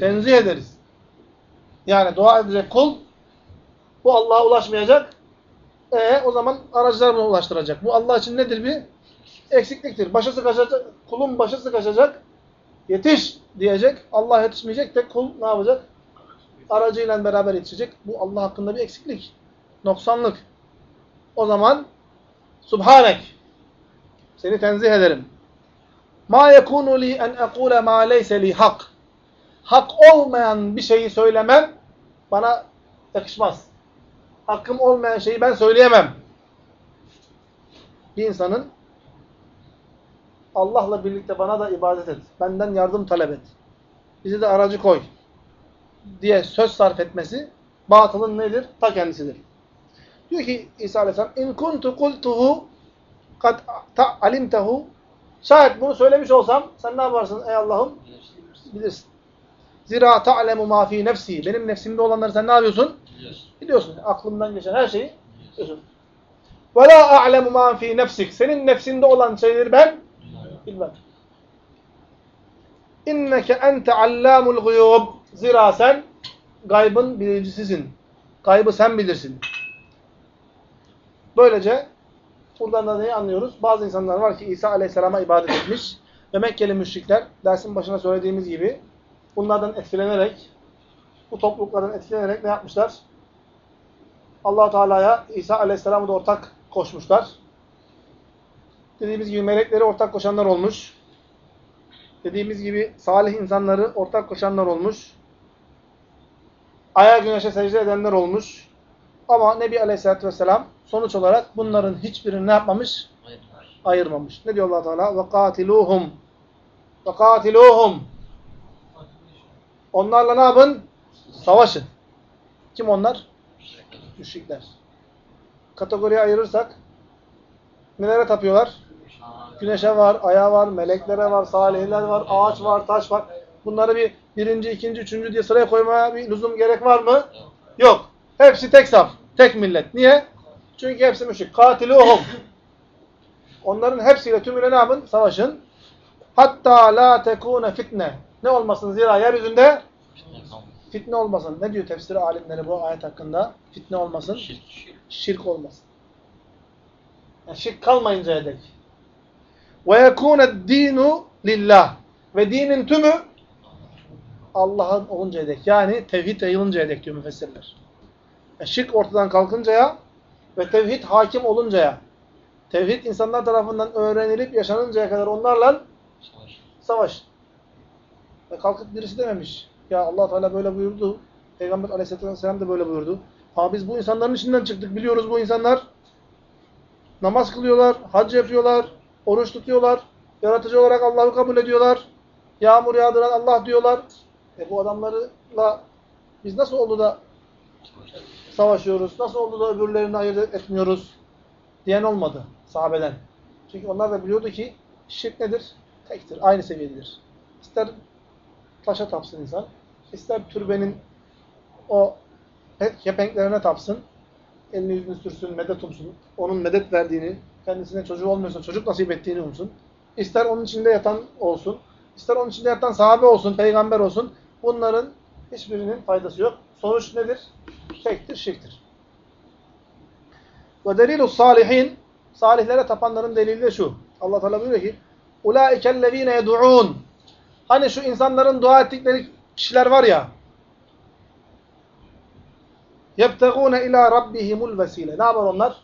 Tenzih ederiz. Yani dua edecek kul bu Allah'a ulaşmayacak. E o zaman aracılar buna ulaştıracak. Bu Allah için nedir bir? eksikliktir. Başı sıkışacak, kulun başı sıkışacak, yetiş diyecek. Allah yetişmeyecek de kul ne yapacak? Aracıyla beraber yetişecek. Bu Allah hakkında bir eksiklik, noksanlık. O zaman Subhanek seni tenzih ederim. Ma yekunu li en ekule ma leyse li hak. Hak olmayan bir şeyi söylemem bana yakışmaz. Hakkım olmayan şeyi ben söyleyemem. Bir insanın Allah'la birlikte bana da ibadet et. Benden yardım talep et. Bizi de aracı koy. Diye söz sarf etmesi batılın nedir? Ta kendisidir. Diyor ki İsa Aleyhisselam in kuntu kultuhu kad alimtehu şayet bunu söylemiş olsam sen ne yaparsın ey Allah'ım? Bilirsin. Zira ta'lemu ma fi nefsi. Benim nefsimde olanları sen ne yapıyorsun? Biliyorsun. Biliyorsun. Aklımdan geçen her şeyi biliyorsun. Ve la a'lemu ma fi nefsik. Senin nefsinde olan şeyleri ben bilmem. İnneke ente allamul guyub. Zira sen gaybın bilicisisin. Gaybı sen bilirsin. Böylece buradan da neyi anlıyoruz? Bazı insanlar var ki İsa Aleyhisselam'a ibadet etmiş ve Mekkeli müşrikler dersin başına söylediğimiz gibi bunlardan etkilenerek bu topluluklardan etkilenerek ne yapmışlar? allah Teala'ya İsa Aleyhisselam'ı da ortak koşmuşlar. Dediğimiz gibi melekleri ortak koşanlar olmuş. Dediğimiz gibi salih insanları ortak koşanlar olmuş Aya güneşe secde edenler olmuş. Ama Nebi Aleyhisselatü Vesselam sonuç olarak bunların hiçbirini ne yapmamış? Hayır. Ayırmamış. Ne diyor allah Teala? وَقَاتِلُوهُمْ وَقَاتِلُوهُمْ Onlarla ne yapın? Savaşın. Kim onlar? Müşrikler. Kategoriye ayırırsak nelere tapıyorlar? Güneşe var, aya var, meleklere var, salihler var, ağaç var, taş var. Bunları bir birinci, ikinci, üçüncü diye sıraya koymaya bir lüzum gerek var mı? Yok. Hepsi tek saf, tek millet. Niye? Çünkü hepsi müşrik. Katiluhum. Onların hepsiyle tümüyle ne yapın? Savaşın. Hatta la tekune fitne. Ne olmasın zira yeryüzünde Fitne olmasın. Ne diyor tefsir alimleri bu ayet hakkında? Fitne olmasın. Şirk. Şirk. Şirk olmasın. Yani şirk kalmayıncaya dek. Ve yekûne dinu lillah. Ve dinin tümü Allah'ın oluncaya dek. Yani tevhid yayılıncaya dek diyor müfessirler. Yani şirk ortadan kalkıncaya ve tevhid hakim oluncaya, tevhid insanlar tarafından öğrenilip yaşanıncaya kadar onlarla Savaş. savaş. Ve kalkıp birisi dememiş. Ya allah Teala böyle buyurdu. Peygamber aleyhisselatü vesselam da böyle buyurdu. Ha biz bu insanların içinden çıktık. Biliyoruz bu insanlar. Namaz kılıyorlar, hac yapıyorlar, oruç tutuyorlar. Yaratıcı olarak Allah'ı kabul ediyorlar. Yağmur yağdıran Allah diyorlar. E bu adamlarla biz nasıl oldu da Savaş. savaşıyoruz? Nasıl oldu da öbürlerini ayırt etmiyoruz? Diyen olmadı sahabeden. Çünkü onlar da biliyordu ki şirk nedir? Tektir, aynı seviyededir. İster taşa tapsın insan, ister türbenin o kepenklerine tapsın, elini yüzünü sürsün, medet umsun, onun medet verdiğini, kendisine çocuğu olmuyorsa çocuk nasip ettiğini umsun. İster onun içinde yatan olsun, ister onun içinde yatan sahabe olsun, peygamber olsun. Bunların hiçbirinin faydası yok. Sonuç nedir? Tektir, şirktir. Ve delilu salihin, salihlere tapanların delili de şu. Allah Teala buyuruyor ki: "Ulaikellezine yed'un." Hani şu insanların dua ettikleri kişiler var ya. "Yebtegune ila rabbihimul vesile." Ne yapar onlar?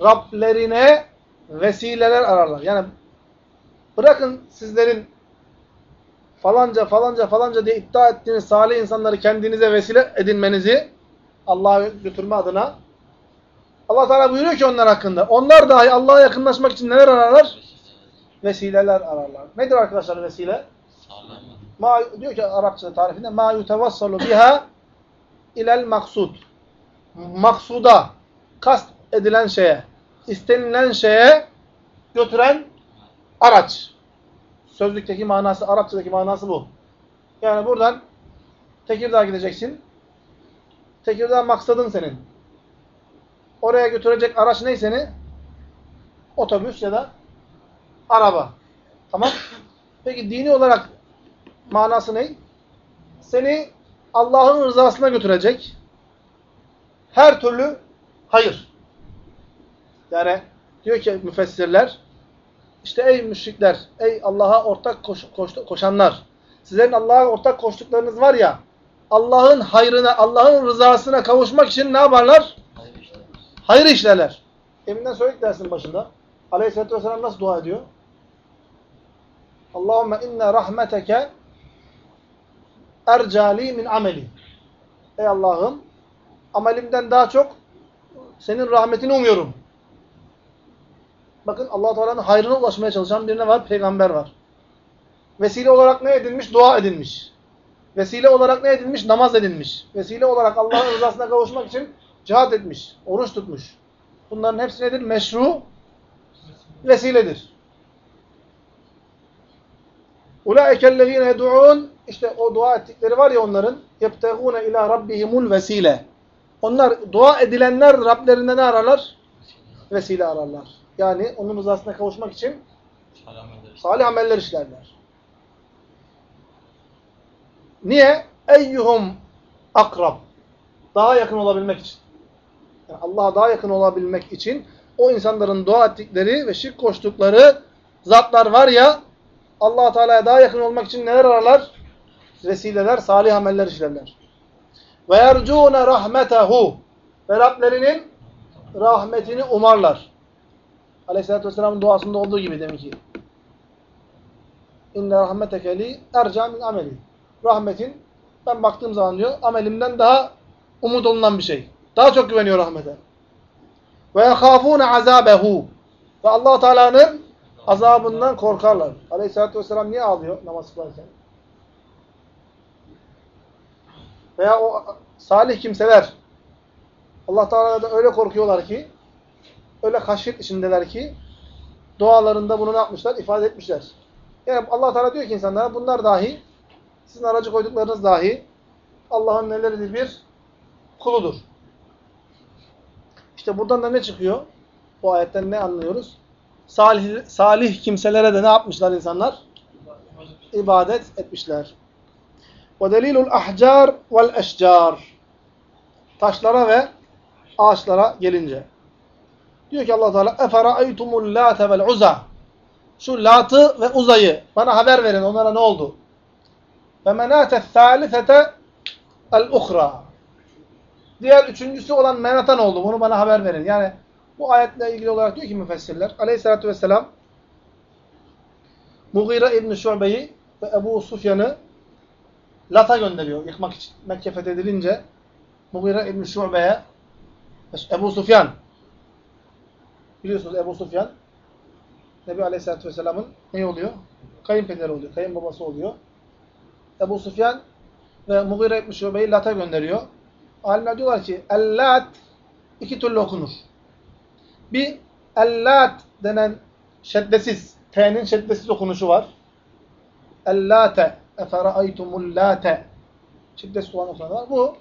Rablerine vesileler ararlar. Yani bırakın sizlerin falanca falanca falanca diye iddia ettiğiniz salih insanları kendinize vesile edinmenizi Allah'a götürme adına Allah Teala buyuruyor ki onlar hakkında. Onlar dahi Allah'a yakınlaşmak için neler ararlar? Vesileler ararlar. Nedir arkadaşlar vesile? Ma, diyor ki Arapça tarifinde ma yutevassalu biha ilel maksud. Maksuda, kast edilen şeye, istenilen şeye götüren araç. Sözlükteki manası, Arapçadaki manası bu. Yani buradan Tekirdağ'a gideceksin. Tekirdağ maksadın senin. Oraya götürecek araç ne seni? Otobüs ya da araba. Tamam. Peki dini olarak manası ne? Seni Allah'ın rızasına götürecek her türlü hayır. Yani diyor ki müfessirler işte ey müşrikler, ey Allah'a ortak koş, koş, koşanlar, sizlerin Allah'a ortak koştuklarınız var ya, Allah'ın hayrına, Allah'ın rızasına kavuşmak için ne yaparlar? Hayır işte. Hayır işlerler. Eminden söyledik dersin başında. Aleyhisselatü Vesselam nasıl dua ediyor? Allahümme inne rahmeteke ercali min ameli. Ey Allah'ım, amelimden daha çok senin rahmetini umuyorum. Bakın allah Teala'nın hayrına ulaşmaya çalışan birine var? Peygamber var. Vesile olarak ne edilmiş? Dua edilmiş. Vesile olarak ne edilmiş? Namaz edilmiş. Vesile olarak Allah'ın rızasına kavuşmak için cihad etmiş. Oruç tutmuş. Bunların hepsi nedir? Meşru vesiledir. Ulaikellezine yed'un işte o dua ettikleri var ya onların yebtegune ila rabbihimul vesile. Onlar dua edilenler Rablerinde ne ararlar? Vesile ararlar. Yani onun rızasına kavuşmak için salih ameller işlerler. Niye? Eyyuhum akrab. Daha yakın olabilmek için. Yani Allah'a daha yakın olabilmek için o insanların dua ettikleri ve şirk koştukları zatlar var ya allah Teala'ya daha yakın olmak için neler ararlar? Vesileler, salih ameller işlerler. Ve yercûne rahmetehu ve Rablerinin rahmetini umarlar. Aleyhisselatü Vesselam'ın duasında olduğu gibi demek ki. İnne rahmeteke li erca min ameli. Rahmetin ben baktığım zaman diyor amelimden daha umut olunan bir şey. Daha çok güveniyor rahmete. Ve yehafûne azâbehu. Ve allah Teala'nın azabından korkarlar. Aleyhisselatü Vesselam niye ağlıyor namaz kılarken? Veya o salih kimseler Allah Teala'dan öyle korkuyorlar ki öyle haşyet içindeler ki dualarında bunu ne yapmışlar? ifade etmişler. Yani Allah Teala diyor ki insanlara bunlar dahi sizin aracı koyduklarınız dahi Allah'ın neleridir? Bir kuludur. İşte buradan da ne çıkıyor? Bu ayetten ne anlıyoruz? Salih, salih kimselere de ne yapmışlar insanlar? İbadet etmişler. Ahcar vel eşcar. Taşlara ve ağaçlara gelince. Diyor ki Allah Teala efera'aytumul late vel uza. Şu latı ve uzayı bana haber verin onlara ne oldu? Ve menate thalisete el uhra. Diğer üçüncüsü olan menata ne oldu? Bunu bana haber verin. Yani bu ayetle ilgili olarak diyor ki müfessirler Aleyhisselatü vesselam Mughire İbni ve Ebu Sufyan'ı Lat'a gönderiyor yıkmak için. Mekke fethedilince Mughire İbni Şube'ye Ebu Sufyan biliyorsunuz Ebu Sufyan Nebi Aleyhisselatü Vesselam'ın ne oluyor? Kayınpederi oluyor. Kayınbabası oluyor. Ebu Sufyan ve Mughire İbni Şube'yi Lat'a gönderiyor. Alimler diyorlar ki Ellat iki türlü okunur. Bir Ellat denen şeddesiz, T'nin şeddesiz okunuşu var. Ellate efera'aytumul late şiddesiz olan okunan var. Bu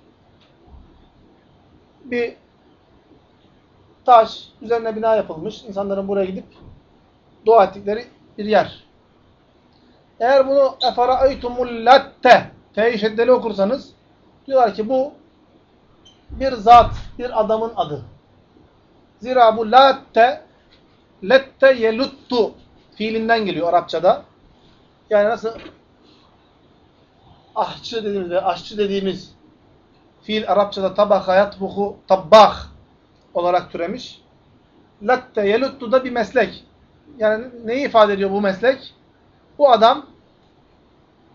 bir taş, üzerine bina yapılmış. İnsanların buraya gidip dua ettikleri bir yer. Eğer bunu efera'aytumul latte T'yi şeddeli okursanız diyorlar ki bu bir zat, bir adamın adı. Zira bu latte lette yeluttu fiilinden geliyor Arapçada. Yani nasıl ahçı dediğimiz ve aşçı dediğimiz fiil Arapçada tabaka yatbuhu tabbah olarak türemiş. Latte yeluttu da bir meslek. Yani neyi ifade ediyor bu meslek? Bu adam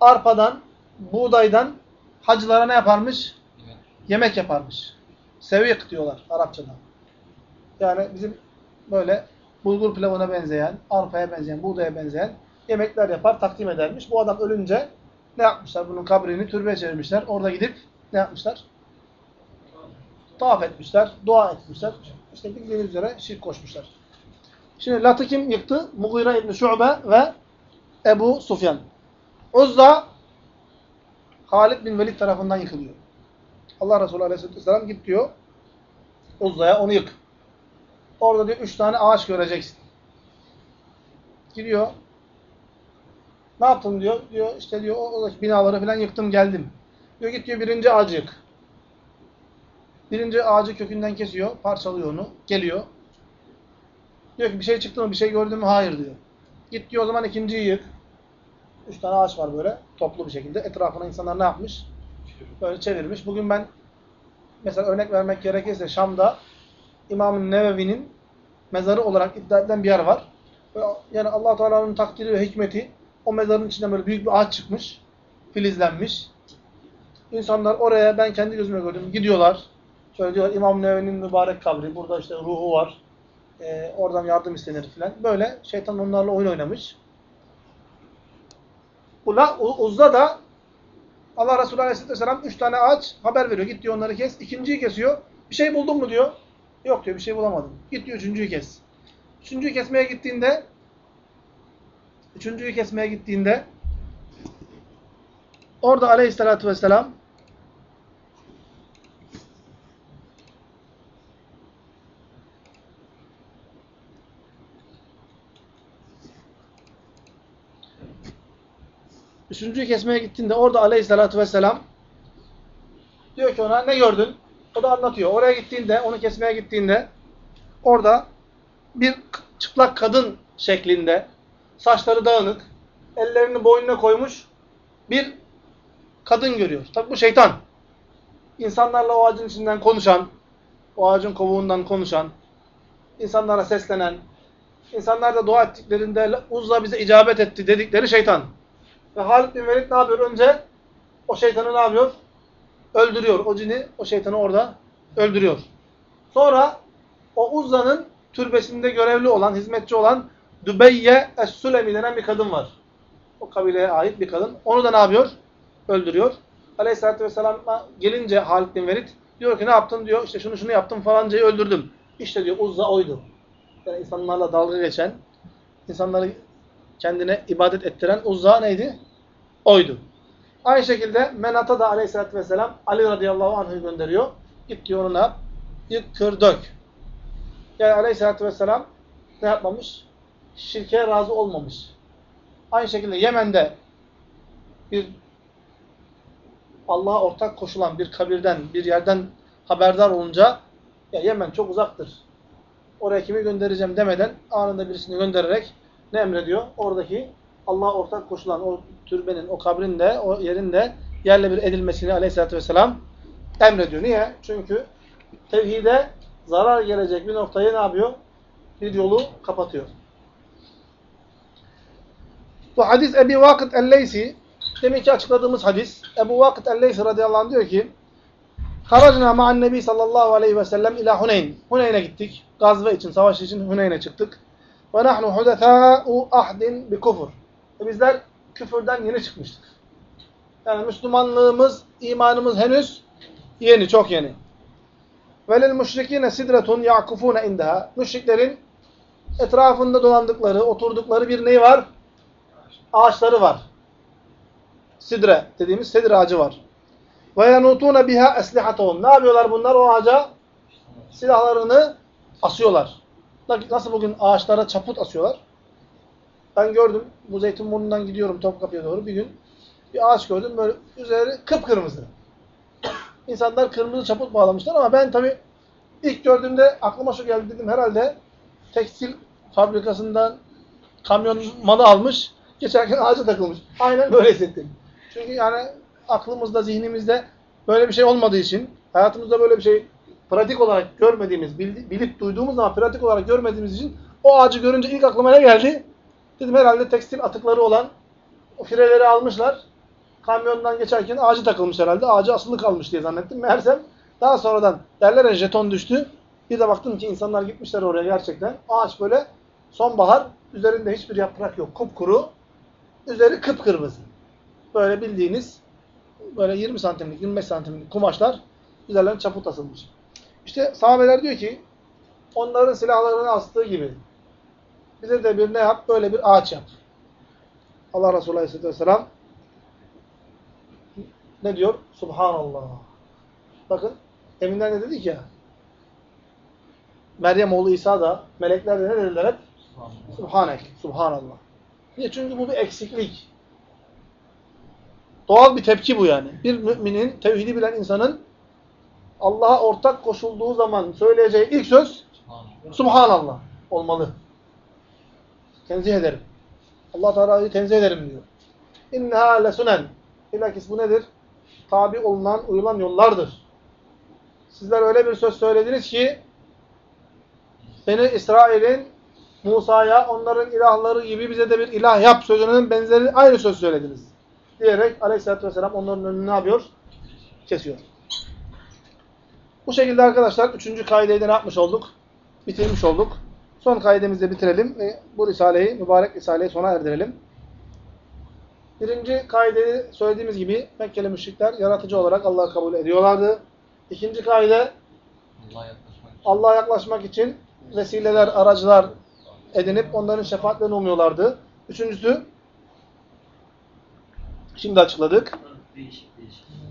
arpadan, buğdaydan hacılara ne yaparmış? Yemek yaparmış. Sevik diyorlar Arapçada. Yani bizim böyle bulgur pilavına benzeyen, arpaya benzeyen, buğdaya benzeyen yemekler yapar, takdim edermiş. Bu adam ölünce ne yapmışlar? Bunun kabrini türbeye çevirmişler. Orada gidip ne yapmışlar? Tavaf etmişler, dua etmişler. İşte bildiğiniz üzere şirk koşmuşlar. Şimdi Lat'ı kim yıktı? Mughire İbni Şu'be ve Ebu Sufyan. Uzza Halid bin Velid tarafından yıkılıyor. Allah Resulü Aleyhisselatü Vesselam git diyor Uzza'ya onu yık. Orada diyor üç tane ağaç göreceksin. Gidiyor. Ne yaptın diyor. Diyor işte diyor oradaki binaları falan yıktım geldim. Diyor git diyor birinci ağacı yık. Birinci ağacı kökünden kesiyor. Parçalıyor onu. Geliyor. Diyor ki bir şey çıktı mı? Bir şey gördün mü? Hayır diyor. Git diyor o zaman ikinciyi yık. Üç tane ağaç var böyle toplu bir şekilde. Etrafına insanlar ne yapmış? Böyle çevirmiş. Bugün ben mesela örnek vermek gerekirse Şam'da İmam-ı Nevevi'nin mezarı olarak iddia edilen bir yer var. Yani allah Teala'nın takdiri ve hikmeti o mezarın içinden böyle büyük bir ağaç çıkmış. Filizlenmiş. İnsanlar oraya ben kendi gözüme gördüm. Gidiyorlar. Şöyle diyorlar İmam Nevevi'nin mübarek kabri. Burada işte ruhu var. Ee, oradan yardım istenir filan. Böyle şeytan onlarla oyun oynamış. Ula, Uzza da Allah Resulü Aleyhisselatü Vesselam üç tane ağaç haber veriyor. Git diyor onları kes. İkinciyi kesiyor. Bir şey buldun mu diyor. Yok diyor bir şey bulamadım. Git diyor üçüncüyü kes. Üçüncüyü kesmeye gittiğinde üçüncüyü kesmeye gittiğinde orada Aleyhisselatü Vesselam Üçüncüyü kesmeye gittiğinde orada aleyhissalatü vesselam diyor ki ona ne gördün? O da anlatıyor. Oraya gittiğinde, onu kesmeye gittiğinde orada bir çıplak kadın şeklinde saçları dağınık, ellerini boynuna koymuş bir kadın görüyor. Tabi bu şeytan. İnsanlarla o ağacın içinden konuşan, o ağacın kovuğundan konuşan, insanlara seslenen, insanlar da dua ettiklerinde Uzza bize icabet etti dedikleri şeytan. Ve Halid bin Velid ne yapıyor? Önce o şeytanı ne yapıyor? Öldürüyor. O cini, o şeytanı orada öldürüyor. Sonra o Uzza'nın türbesinde görevli olan, hizmetçi olan Dübeyye Es-Sülemi denen bir kadın var. O kabileye ait bir kadın. Onu da ne yapıyor? Öldürüyor. Aleyhisselatü Vesselam'a gelince Halid bin Velid diyor ki ne yaptın diyor. İşte şunu şunu yaptım falancayı öldürdüm. İşte diyor Uzza oydu. Yani insanlarla dalga geçen, insanları kendine ibadet ettiren Uzza neydi? Oydu. Aynı şekilde Menat'a da aleyhissalatü vesselam Ali radıyallahu anh'ı gönderiyor. Git diyor onu ne yap? Yık, dök. Yani aleyhissalatü vesselam ne yapmamış? Şirke razı olmamış. Aynı şekilde Yemen'de bir Allah'a ortak koşulan bir kabirden, bir yerden haberdar olunca ya Yemen çok uzaktır. Oraya kimi göndereceğim demeden anında birisini göndererek ne emrediyor? Oradaki Allah'a ortak koşulan o türbenin, o kabrin de, o yerin de yerle bir edilmesini aleyhissalatü vesselam emrediyor. Niye? Çünkü tevhide zarar gelecek bir noktayı ne yapıyor? Bir yolu kapatıyor. Bu hadis Ebu Vakit el-Leysi deminki açıkladığımız hadis Ebu Vakit el-Leysi radıyallahu anh diyor ki Haracna ma'an nebi sallallahu aleyhi ve sellem ila Huneyn. Huneyn'e gittik. Gazve için, savaş için Huneyn'e çıktık. Ve nahnu hudethâ'u ahdin bi kufur. Bizler küfürden yeni çıkmıştık. Yani Müslümanlığımız, imanımız henüz yeni, çok yeni. Velil müşrikine sidretun yakufune indaha. Müşriklerin etrafında dolandıkları, oturdukları bir ney var? Ağaçları var. Sidre dediğimiz sedir ağacı var. Ve yanutune biha eslihatahum. Ne yapıyorlar bunlar o ağaca? Silahlarını asıyorlar. Nasıl bugün ağaçlara çaput asıyorlar? Ben gördüm. Bu Zeytinburnu'ndan gidiyorum Topkapı'ya doğru. Bir gün bir ağaç gördüm. Böyle üzeri kıpkırmızı. <coughs> İnsanlar kırmızı çaput bağlamışlar ama ben tabii ilk gördüğümde aklıma şu geldi dedim herhalde tekstil fabrikasından kamyon malı almış. Geçerken ağaca takılmış. Aynen böyle hissettim. Çünkü yani aklımızda, zihnimizde böyle bir şey olmadığı için, hayatımızda böyle bir şey pratik olarak görmediğimiz, bilip duyduğumuz ama pratik olarak görmediğimiz için o ağacı görünce ilk aklıma ne geldi? Dedim herhalde tekstil atıkları olan o fireleri almışlar. Kamyondan geçerken ağacı takılmış herhalde. Ağacı asılı kalmış diye zannettim. Meğersem daha sonradan derler ya jeton düştü. Bir de baktım ki insanlar gitmişler oraya gerçekten. Ağaç böyle sonbahar üzerinde hiçbir yaprak yok. Kupkuru. Üzeri kıpkırmızı. Böyle bildiğiniz böyle 20 santimlik, 25 santimlik kumaşlar üzerlerine çaput asılmış. İşte sahabeler diyor ki onların silahlarını astığı gibi bize de bir ne yap? Böyle bir ağaç yap. Allah Resulü Aleyhisselatü Vesselam ne diyor? Subhanallah. Bakın eminden ne dedik ya Meryem oğlu İsa da melekler de ne dediler hep? Subhanek. Subhanallah. Niye? Çünkü bu bir eksiklik. Doğal bir tepki bu yani. Bir müminin, tevhidi bilen insanın Allah'a ortak koşulduğu zaman söyleyeceği ilk söz Subhanallah olmalı. Tenzih ederim. Allah Teala'yı tenzih ederim diyor. İnneha lesunen. Bilakis bu nedir? Tabi olunan, uyulan yollardır. Sizler öyle bir söz söylediniz ki Beni İsrail'in Musa'ya onların ilahları gibi bize de bir ilah yap sözünün benzeri aynı söz söylediniz. Diyerek aleyhissalatü vesselam onların önünü ne yapıyor? Kesiyor. Bu şekilde arkadaşlar üçüncü kaideyi de ne yapmış olduk? Bitirmiş olduk. Son kaidemizi bitirelim ve bu Risale'yi, mübarek Risale'yi sona erdirelim. Birinci kaideyi söylediğimiz gibi Mekkeli müşrikler yaratıcı olarak Allah'ı kabul ediyorlardı. İkinci kaide Allah'a yaklaşmak için. Allah'a yaklaşmak için vesileler, aracılar edinip onların şefaatlerini umuyorlardı. Üçüncüsü, şimdi açıkladık.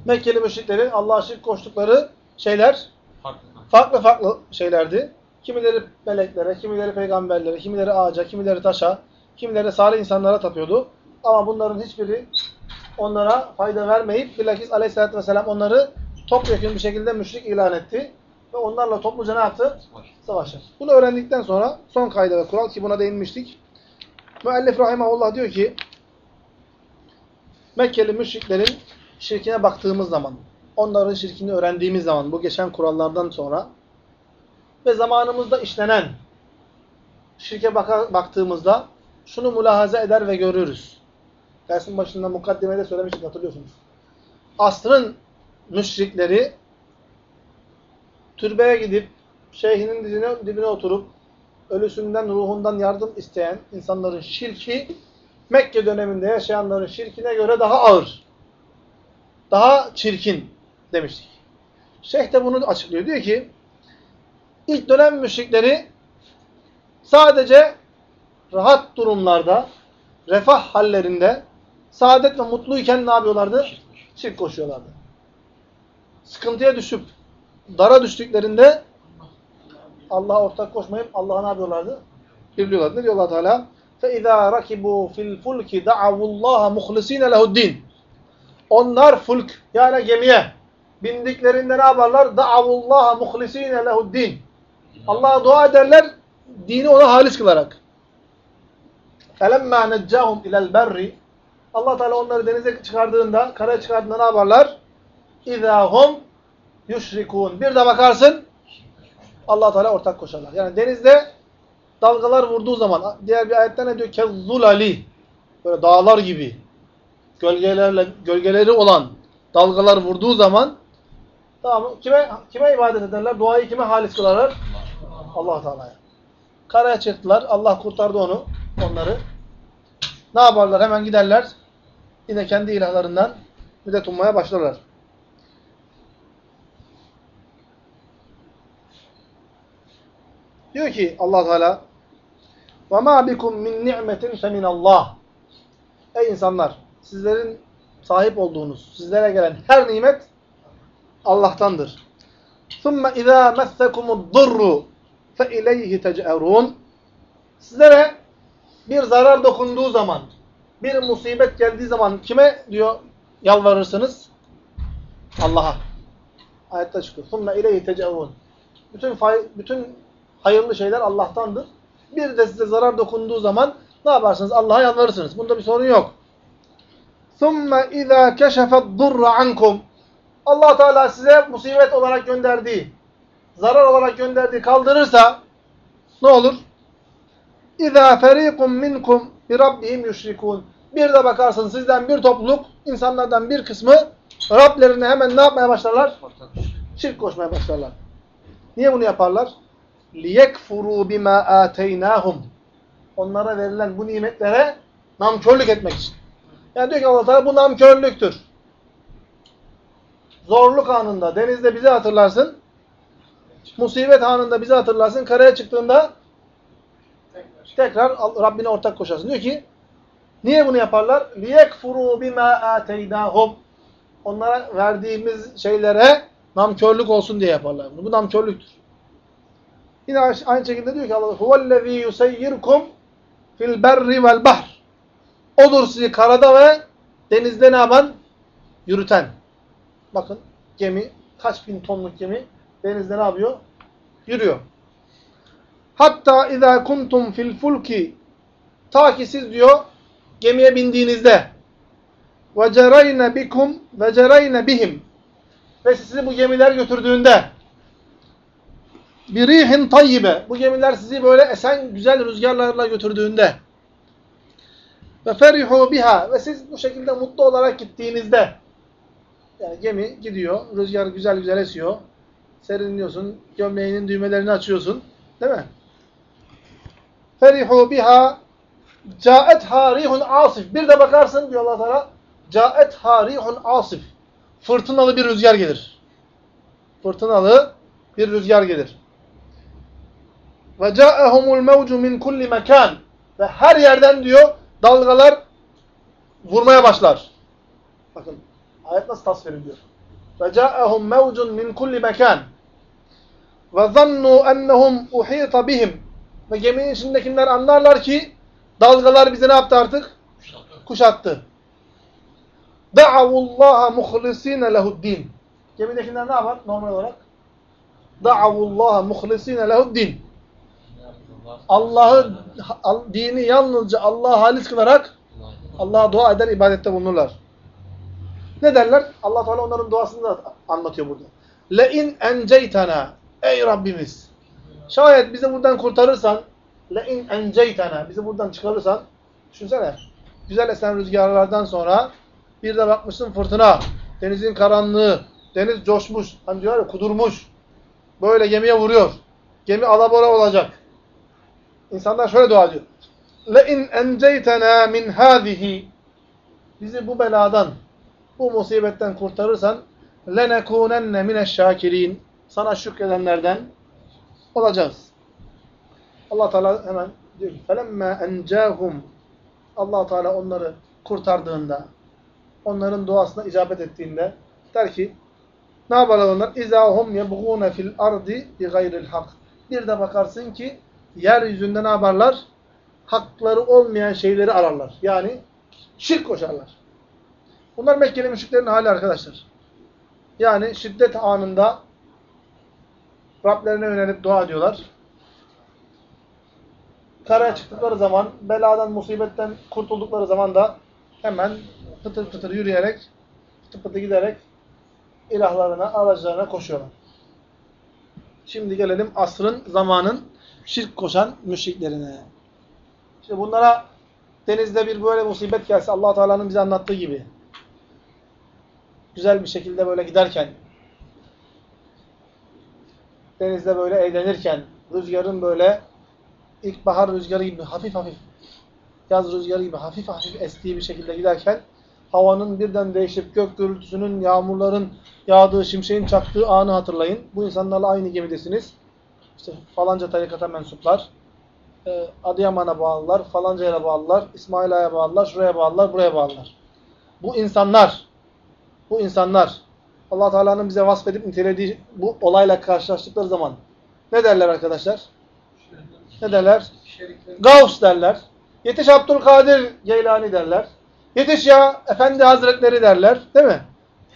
Mekkeli müşriklerin Allah'a şirk koştukları şeyler Farklı. farklı farklı şeylerdi. Kimileri meleklere, kimileri peygamberlere, kimileri ağaca, kimileri taşa, kimileri salih insanlara tapıyordu. Ama bunların hiçbiri onlara fayda vermeyip bilakis aleyhissalatü vesselam onları topyekun bir şekilde müşrik ilan etti. Ve onlarla topluca ne yaptı? Savaş. Savaşır. Bunu öğrendikten sonra son kayda ve kural ki buna değinmiştik. Müellif rahimahullah diyor ki Mekkeli müşriklerin şirkine baktığımız zaman, onların şirkini öğrendiğimiz zaman bu geçen kurallardan sonra ve zamanımızda işlenen şirke baka, baktığımızda şunu mülahaza eder ve görürüz. Dersin başında mukaddimede söylemiştik hatırlıyorsunuz. Asrın müşrikleri türbeye gidip şeyhinin dizine, dibine oturup ölüsünden, ruhundan yardım isteyen insanların şirki Mekke döneminde yaşayanların şirkine göre daha ağır. Daha çirkin demiştik. Şeyh de bunu açıklıyor. Diyor ki ilk dönem müşrikleri sadece rahat durumlarda, refah hallerinde, saadet ve mutluyken ne yapıyorlardı? Şirk koşuyorlardı. Sıkıntıya düşüp dara düştüklerinde Allah'a ortak koşmayıp Allah'a ne yapıyorlardı? Birliyorlardı. Ne diyor Allah Teala? فَاِذَا رَكِبُوا فِي الْفُلْكِ دَعَوُوا اللّٰهَ مُخْلِس۪ينَ لَهُ الدِّينَ Onlar fulk yani gemiye bindiklerinde ne yaparlar? دَعَوُوا اللّٰهَ مُخْلِس۪ينَ لَهُ الدِّينَ Allah'a dua ederler, dini ona halis kılarak. فَلَمَّا نَجَّاهُمْ اِلَى الْبَرِّ Allah Teala onları denize çıkardığında, karaya çıkardığında ne yaparlar? اِذَا هُمْ yüşrikun. Bir de bakarsın Allah Teala ortak koşarlar. Yani denizde dalgalar vurduğu zaman diğer bir ayette ne diyor? Kezzulali. Böyle dağlar gibi gölgelerle gölgeleri olan dalgalar vurduğu zaman tamam kime kime ibadet ederler? Duayı kime halis kılarlar? Allah Teala'ya. Karaya çıktılar. Allah kurtardı onu, onları. Ne yaparlar? Hemen giderler. Yine kendi ilahlarından müddet ummaya başlarlar. Diyor ki Allah Teala وَمَا بِكُمْ مِنْ نِعْمَةٍ فَمِنَ اللّٰهِ Ey insanlar! Sizlerin sahip olduğunuz, sizlere gelen her nimet Allah'tandır. ثُمَّ اِذَا مَسَّكُمُ الضُّرُّ فَاِلَيْهِ تَجْأَرُونَ Sizlere bir zarar dokunduğu zaman, bir musibet geldiği zaman kime diyor yalvarırsınız? Allah'a. Ayette çıkıyor. ثُمَّ اِلَيْهِ تَجْأَرُونَ Bütün, fay, bütün hayırlı şeyler Allah'tandır. Bir de size zarar dokunduğu zaman ne yaparsınız? Allah'a yalvarırsınız. Bunda bir sorun yok. ثُمَّ اِذَا كَشَفَ الضُّرَّ عَنْكُمْ allah Teala size musibet olarak gönderdiği, zarar olarak gönderdiği kaldırırsa ne olur? اِذَا فَر۪يقٌ مِنْكُمْ بِرَبِّهِمْ يُشْرِكُونَ Bir de bakarsın sizden bir topluluk, insanlardan bir kısmı Rablerine hemen ne yapmaya başlarlar? Ortak. Şirk koşmaya başlarlar. Niye bunu yaparlar? لِيَكْفُرُوا بِمَا آتَيْنَاهُمْ Onlara verilen bu nimetlere namkörlük etmek için. Yani diyor ki allah Teala bu namkörlüktür. Zorluk anında denizde bizi hatırlarsın. Musibet anında bizi hatırlarsın. Karaya çıktığında tekrar Rabbine ortak koşarsın. Diyor ki niye bunu yaparlar? لِيَكْفُرُوا بِمَا آتَيْنَاهُمْ Onlara verdiğimiz şeylere namkörlük olsun diye yaparlar bunu. Bu namkörlüktür. Yine aynı şekilde diyor ki Allah huvellezî yuseyyirkum fil berri vel bahr. Odur sizi karada ve denizde ne yapan? Yürüten. Bakın gemi kaç bin tonluk gemi denizde ne yapıyor? Yürüyor. Hatta izâ kuntum fil fulki ta ki siz diyor gemiye bindiğinizde ve cerayne bikum ve cerayne bihim ve sizi bu gemiler götürdüğünde bir rihin tayyibe bu gemiler sizi böyle esen güzel rüzgarlarla götürdüğünde ve ferihu biha ve siz bu şekilde mutlu olarak gittiğinizde yani gemi gidiyor, rüzgar güzel güzel esiyor. Serinliyorsun, gömleğinin düğmelerini açıyorsun. Değil mi? Ferihu biha caet harihun asif. Bir de bakarsın diyor Allah Teala caet harihun asif. Fırtınalı bir rüzgar gelir. Fırtınalı bir rüzgar gelir. Ve ca'ehumul mevcu min kulli mekan. Ve her yerden diyor dalgalar vurmaya başlar. Bakın ayet nasıl tasvir ediyor. Mevcun min kulli mekan. Ve zannu ennehum uhita bihim. Ve geminin içindekiler anlarlar ki dalgalar bizi ne yaptı artık? Kuşattı. Da'avullaha muhlisine lehuddin. Gemidekiler ne yapar normal olarak? Da'avullaha muhlisine lehuddin. Allah'ı dini yalnızca Allah'a halis kılarak Allah'a dua eder, ibadette bulunurlar. Ne derler? Allah Teala onların duasını da anlatıyor burada. Le in enceytana ey Rabbimiz. Şayet bizi buradan kurtarırsan le in enceytana bizi buradan çıkarırsan düşünsene. Güzel esen rüzgarlardan sonra bir de bakmışsın fırtına, denizin karanlığı, deniz coşmuş, hani diyorlar ya kudurmuş. Böyle gemiye vuruyor. Gemi alabora olacak. İnsanlar şöyle dua ediyor. Le in enceytena min hadihi bizi bu beladan bu musibetten kurtarırsan لَنَكُونَنَّ مِنَ الشَّاكِرِينَ Sana şükredenlerden olacağız. allah Teala hemen diyor ki فَلَمَّا اَنْجَاهُمْ allah Teala onları kurtardığında, onların duasına icabet ettiğinde der ki ne yaparlar onlar? اِذَا هُمْ يَبْغُونَ فِي الْأَرْضِ بِغَيْرِ الْحَقِّ Bir de bakarsın ki yeryüzünde ne yaparlar? Hakları olmayan şeyleri ararlar. Yani şirk koşarlar. Bunlar Mekkeli müşriklerin hali arkadaşlar. Yani şiddet anında Rablerine yönelip dua ediyorlar. Karaya çıktıkları zaman, beladan, musibetten kurtuldukları zaman da hemen pıtır pıtır yürüyerek, pıtır pıtır giderek ilahlarına, aracılarına koşuyorlar. Şimdi gelelim asrın, zamanın şirk koşan müşriklerine. İşte bunlara denizde bir böyle musibet gelse allah Teala'nın bize anlattığı gibi güzel bir şekilde böyle giderken denizde böyle eğlenirken rüzgarın böyle ilkbahar rüzgarı gibi hafif hafif yaz rüzgarı gibi hafif hafif estiği bir şekilde giderken havanın birden değişip gök gürültüsünün, yağmurların yağdığı, şimşeğin çaktığı anı hatırlayın. Bu insanlarla aynı gemidesiniz. İşte falanca tarikata mensuplar. E, Adıyaman'a bağlılar, falanca yere bağlılar, İsmaila'ya bağlılar, şuraya bağlılar, buraya bağlılar. Bu insanlar, bu insanlar allah Teala'nın bize vasfedip nitelediği bu olayla karşılaştıkları zaman ne derler arkadaşlar? Ne derler? Gavs derler. Yetiş Abdülkadir Geylani derler. Yetiş ya Efendi Hazretleri derler. Değil mi?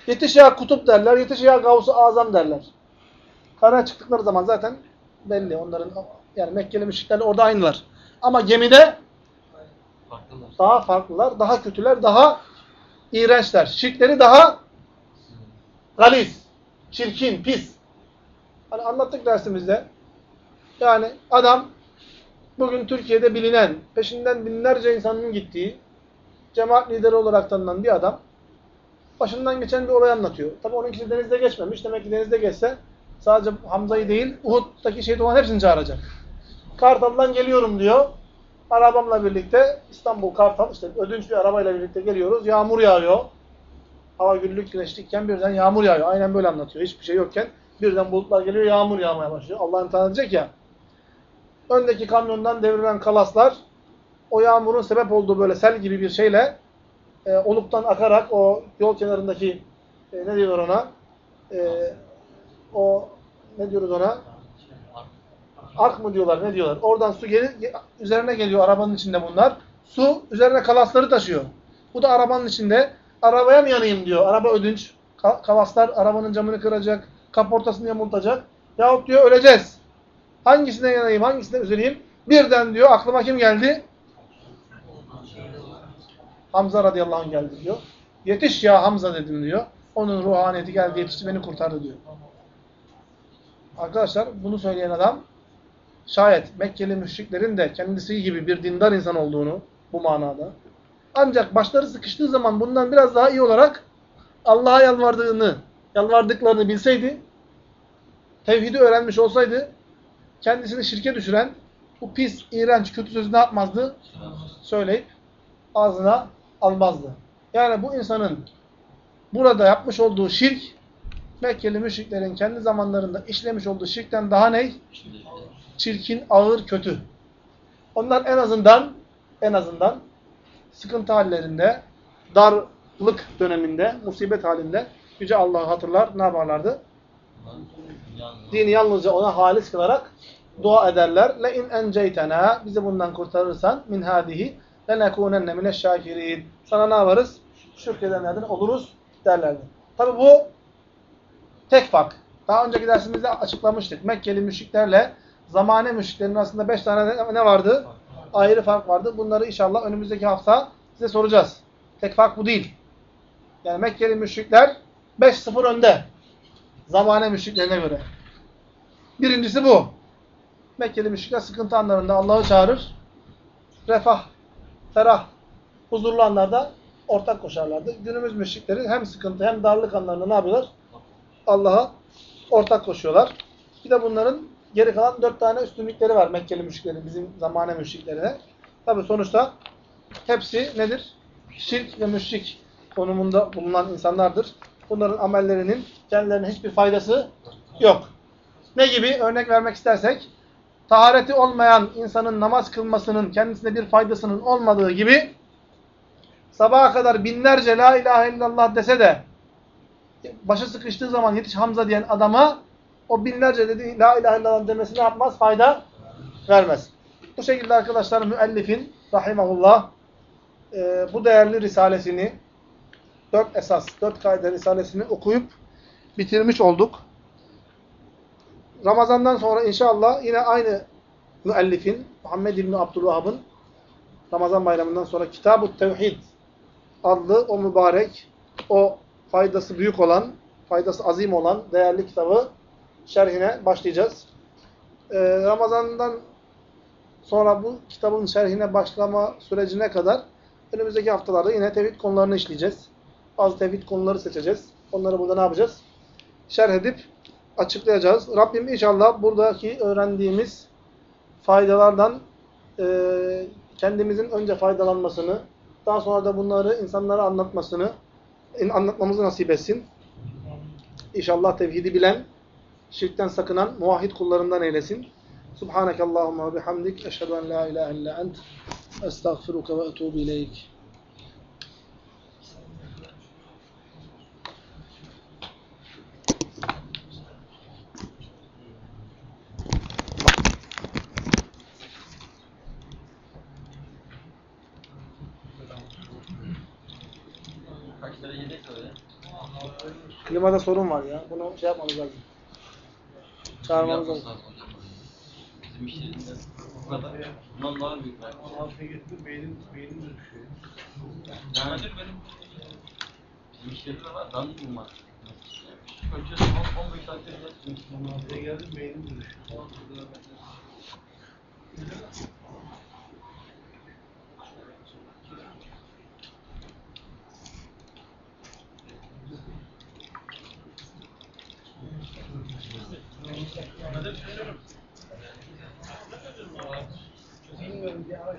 Yetiş ya Kutup derler. Yetiş ya Gavs-ı Azam derler. Karaya çıktıkları zaman zaten belli. Onların yani Mekkeli müşriklerle orada aynılar. Ama gemide Farklılar. daha farklılar, daha kötüler, daha iğrençler. Şirkleri daha galiz, çirkin, pis. Hani anlattık dersimizde. Yani adam bugün Türkiye'de bilinen, peşinden binlerce insanın gittiği, cemaat lideri olarak tanınan bir adam başından geçen bir olay anlatıyor. Tabi onunkisi denizde geçmemiş. Demek ki denizde geçse sadece Hamza'yı değil Uhud'daki şehit olan hepsini çağıracak. Kartal'dan geliyorum diyor. Arabamla birlikte İstanbul Kartal işte ödünç bir arabayla birlikte geliyoruz. Yağmur yağıyor. Hava güllük güneşlikken birden yağmur yağıyor. Aynen böyle anlatıyor. Hiçbir şey yokken birden bulutlar geliyor yağmur yağmaya başlıyor. Allah imtihan edecek ya. Öndeki kamyondan devrilen kalaslar o yağmurun sebep olduğu böyle sel gibi bir şeyle e, oluktan akarak o yol kenarındaki e, ne diyorlar ona? E, o ne diyoruz ona? Ark mı diyorlar ne diyorlar? Oradan su gelir üzerine geliyor arabanın içinde bunlar. Su üzerine kalasları taşıyor. Bu da arabanın içinde. Arabaya mı yanayım diyor. Araba ödünç. Ka kalaslar arabanın camını kıracak. Kaportasını yamultacak. Yahut diyor öleceğiz. Hangisine yanayım, hangisine üzüleyim? Birden diyor aklıma kim geldi? Hamza radıyallahu anh geldi diyor. Yetiş ya Hamza dedim diyor. Onun ruhaniyeti geldi yetişti beni kurtardı diyor. Arkadaşlar bunu söyleyen adam şayet Mekkeli müşriklerin de kendisi gibi bir dindar insan olduğunu bu manada ancak başları sıkıştığı zaman bundan biraz daha iyi olarak Allah'a yalvardığını, yalvardıklarını bilseydi, tevhidi öğrenmiş olsaydı, kendisini şirke düşüren bu pis, iğrenç, kötü sözü ne yapmazdı? Söyleyip ağzına almazdı. Yani bu insanın burada yapmış olduğu şirk, Mekkeli müşriklerin kendi zamanlarında işlemiş olduğu şirkten daha ne? Çirkin, ağır, kötü. Onlar en azından en azından sıkıntı hallerinde, darlık döneminde, musibet halinde Yüce Allah'ı hatırlar, ne yaparlardı? Dini yalnızca ona halis kılarak dua ederler. Le in enceytena bizi bundan kurtarırsan min hadihi lenekunenne mineşşakirin. Sana ne yaparız? Şükredenlerden oluruz derlerdi. Tabi bu tek fark. Daha önceki dersimizde açıklamıştık. Mekkeli müşriklerle zamane müşriklerin arasında beş tane ne- ne vardı? Ayrı fark vardı. Bunları inşallah önümüzdeki hafta size soracağız. Tek fark bu değil. Yani Mekkeli müşrikler 5-0 önde. Zamane müşriklerine göre. Birincisi bu. Mekkeli müşrikler sıkıntı anlarında Allah'ı çağırır. Refah, ferah, huzurlu anlarda ortak koşarlardı. Günümüz müşrikleri hem sıkıntı hem darlık anlarında ne yapıyorlar? Allah'a ortak koşuyorlar. Bir de bunların geri kalan dört tane üstünlükleri var Mekkeli müşriklerin, bizim zamane müşriklerine. Tabi sonuçta hepsi nedir? Şirk ve müşrik konumunda bulunan insanlardır. Bunların amellerinin kendilerine hiçbir faydası yok. Ne gibi? Örnek vermek istersek, tahareti olmayan insanın namaz kılmasının kendisine bir faydasının olmadığı gibi, sabaha kadar binlerce la ilahe illallah dese de, başı sıkıştığı zaman yetiş Hamza diyen adama, o binlerce dediği la ilahe illallah demesi ne yapmaz? Fayda vermez. Bu şekilde arkadaşlar müellifin, rahimahullah, e, bu değerli risalesini, dört esas, dört kaide risalesini okuyup bitirmiş olduk. Ramazandan sonra inşallah yine aynı müellifin, Muhammed İbni Abdülvahab'ın Ramazan bayramından sonra Kitab-ı Tevhid adlı o mübarek, o faydası büyük olan, faydası azim olan değerli kitabı şerhine başlayacağız. Ee, Ramazan'dan sonra bu kitabın şerhine başlama sürecine kadar önümüzdeki haftalarda yine tevhid konularını işleyeceğiz. Bazı tevhid konuları seçeceğiz. Onları burada ne yapacağız? Şerh edip açıklayacağız. Rabbim inşallah buradaki öğrendiğimiz faydalardan e, kendimizin önce faydalanmasını, daha sonra da bunları insanlara anlatmasını, anlatmamızı nasip etsin. İnşallah tevhidi bilen, şirkten sakınan, muvahhid kullarından eylesin. Subhaneke Allahumma bihamdik. Eşhedü en la ilahe illa ent. Estağfiruke ve etubu ileyk. Klimada sorun var ya. Bunu şey yapmamız lazım. Çağırmamız lazım. Bizim işlerinde bu kadar. Bundan daha büyük belki. Altına getirdim beynim, beynim de düşüyor. Yani benim bizim işlerimde var. Dan mı var? Ölçüyorsun 15 saatte bile Altıya geldim beynim de Bilmiyorum bir ara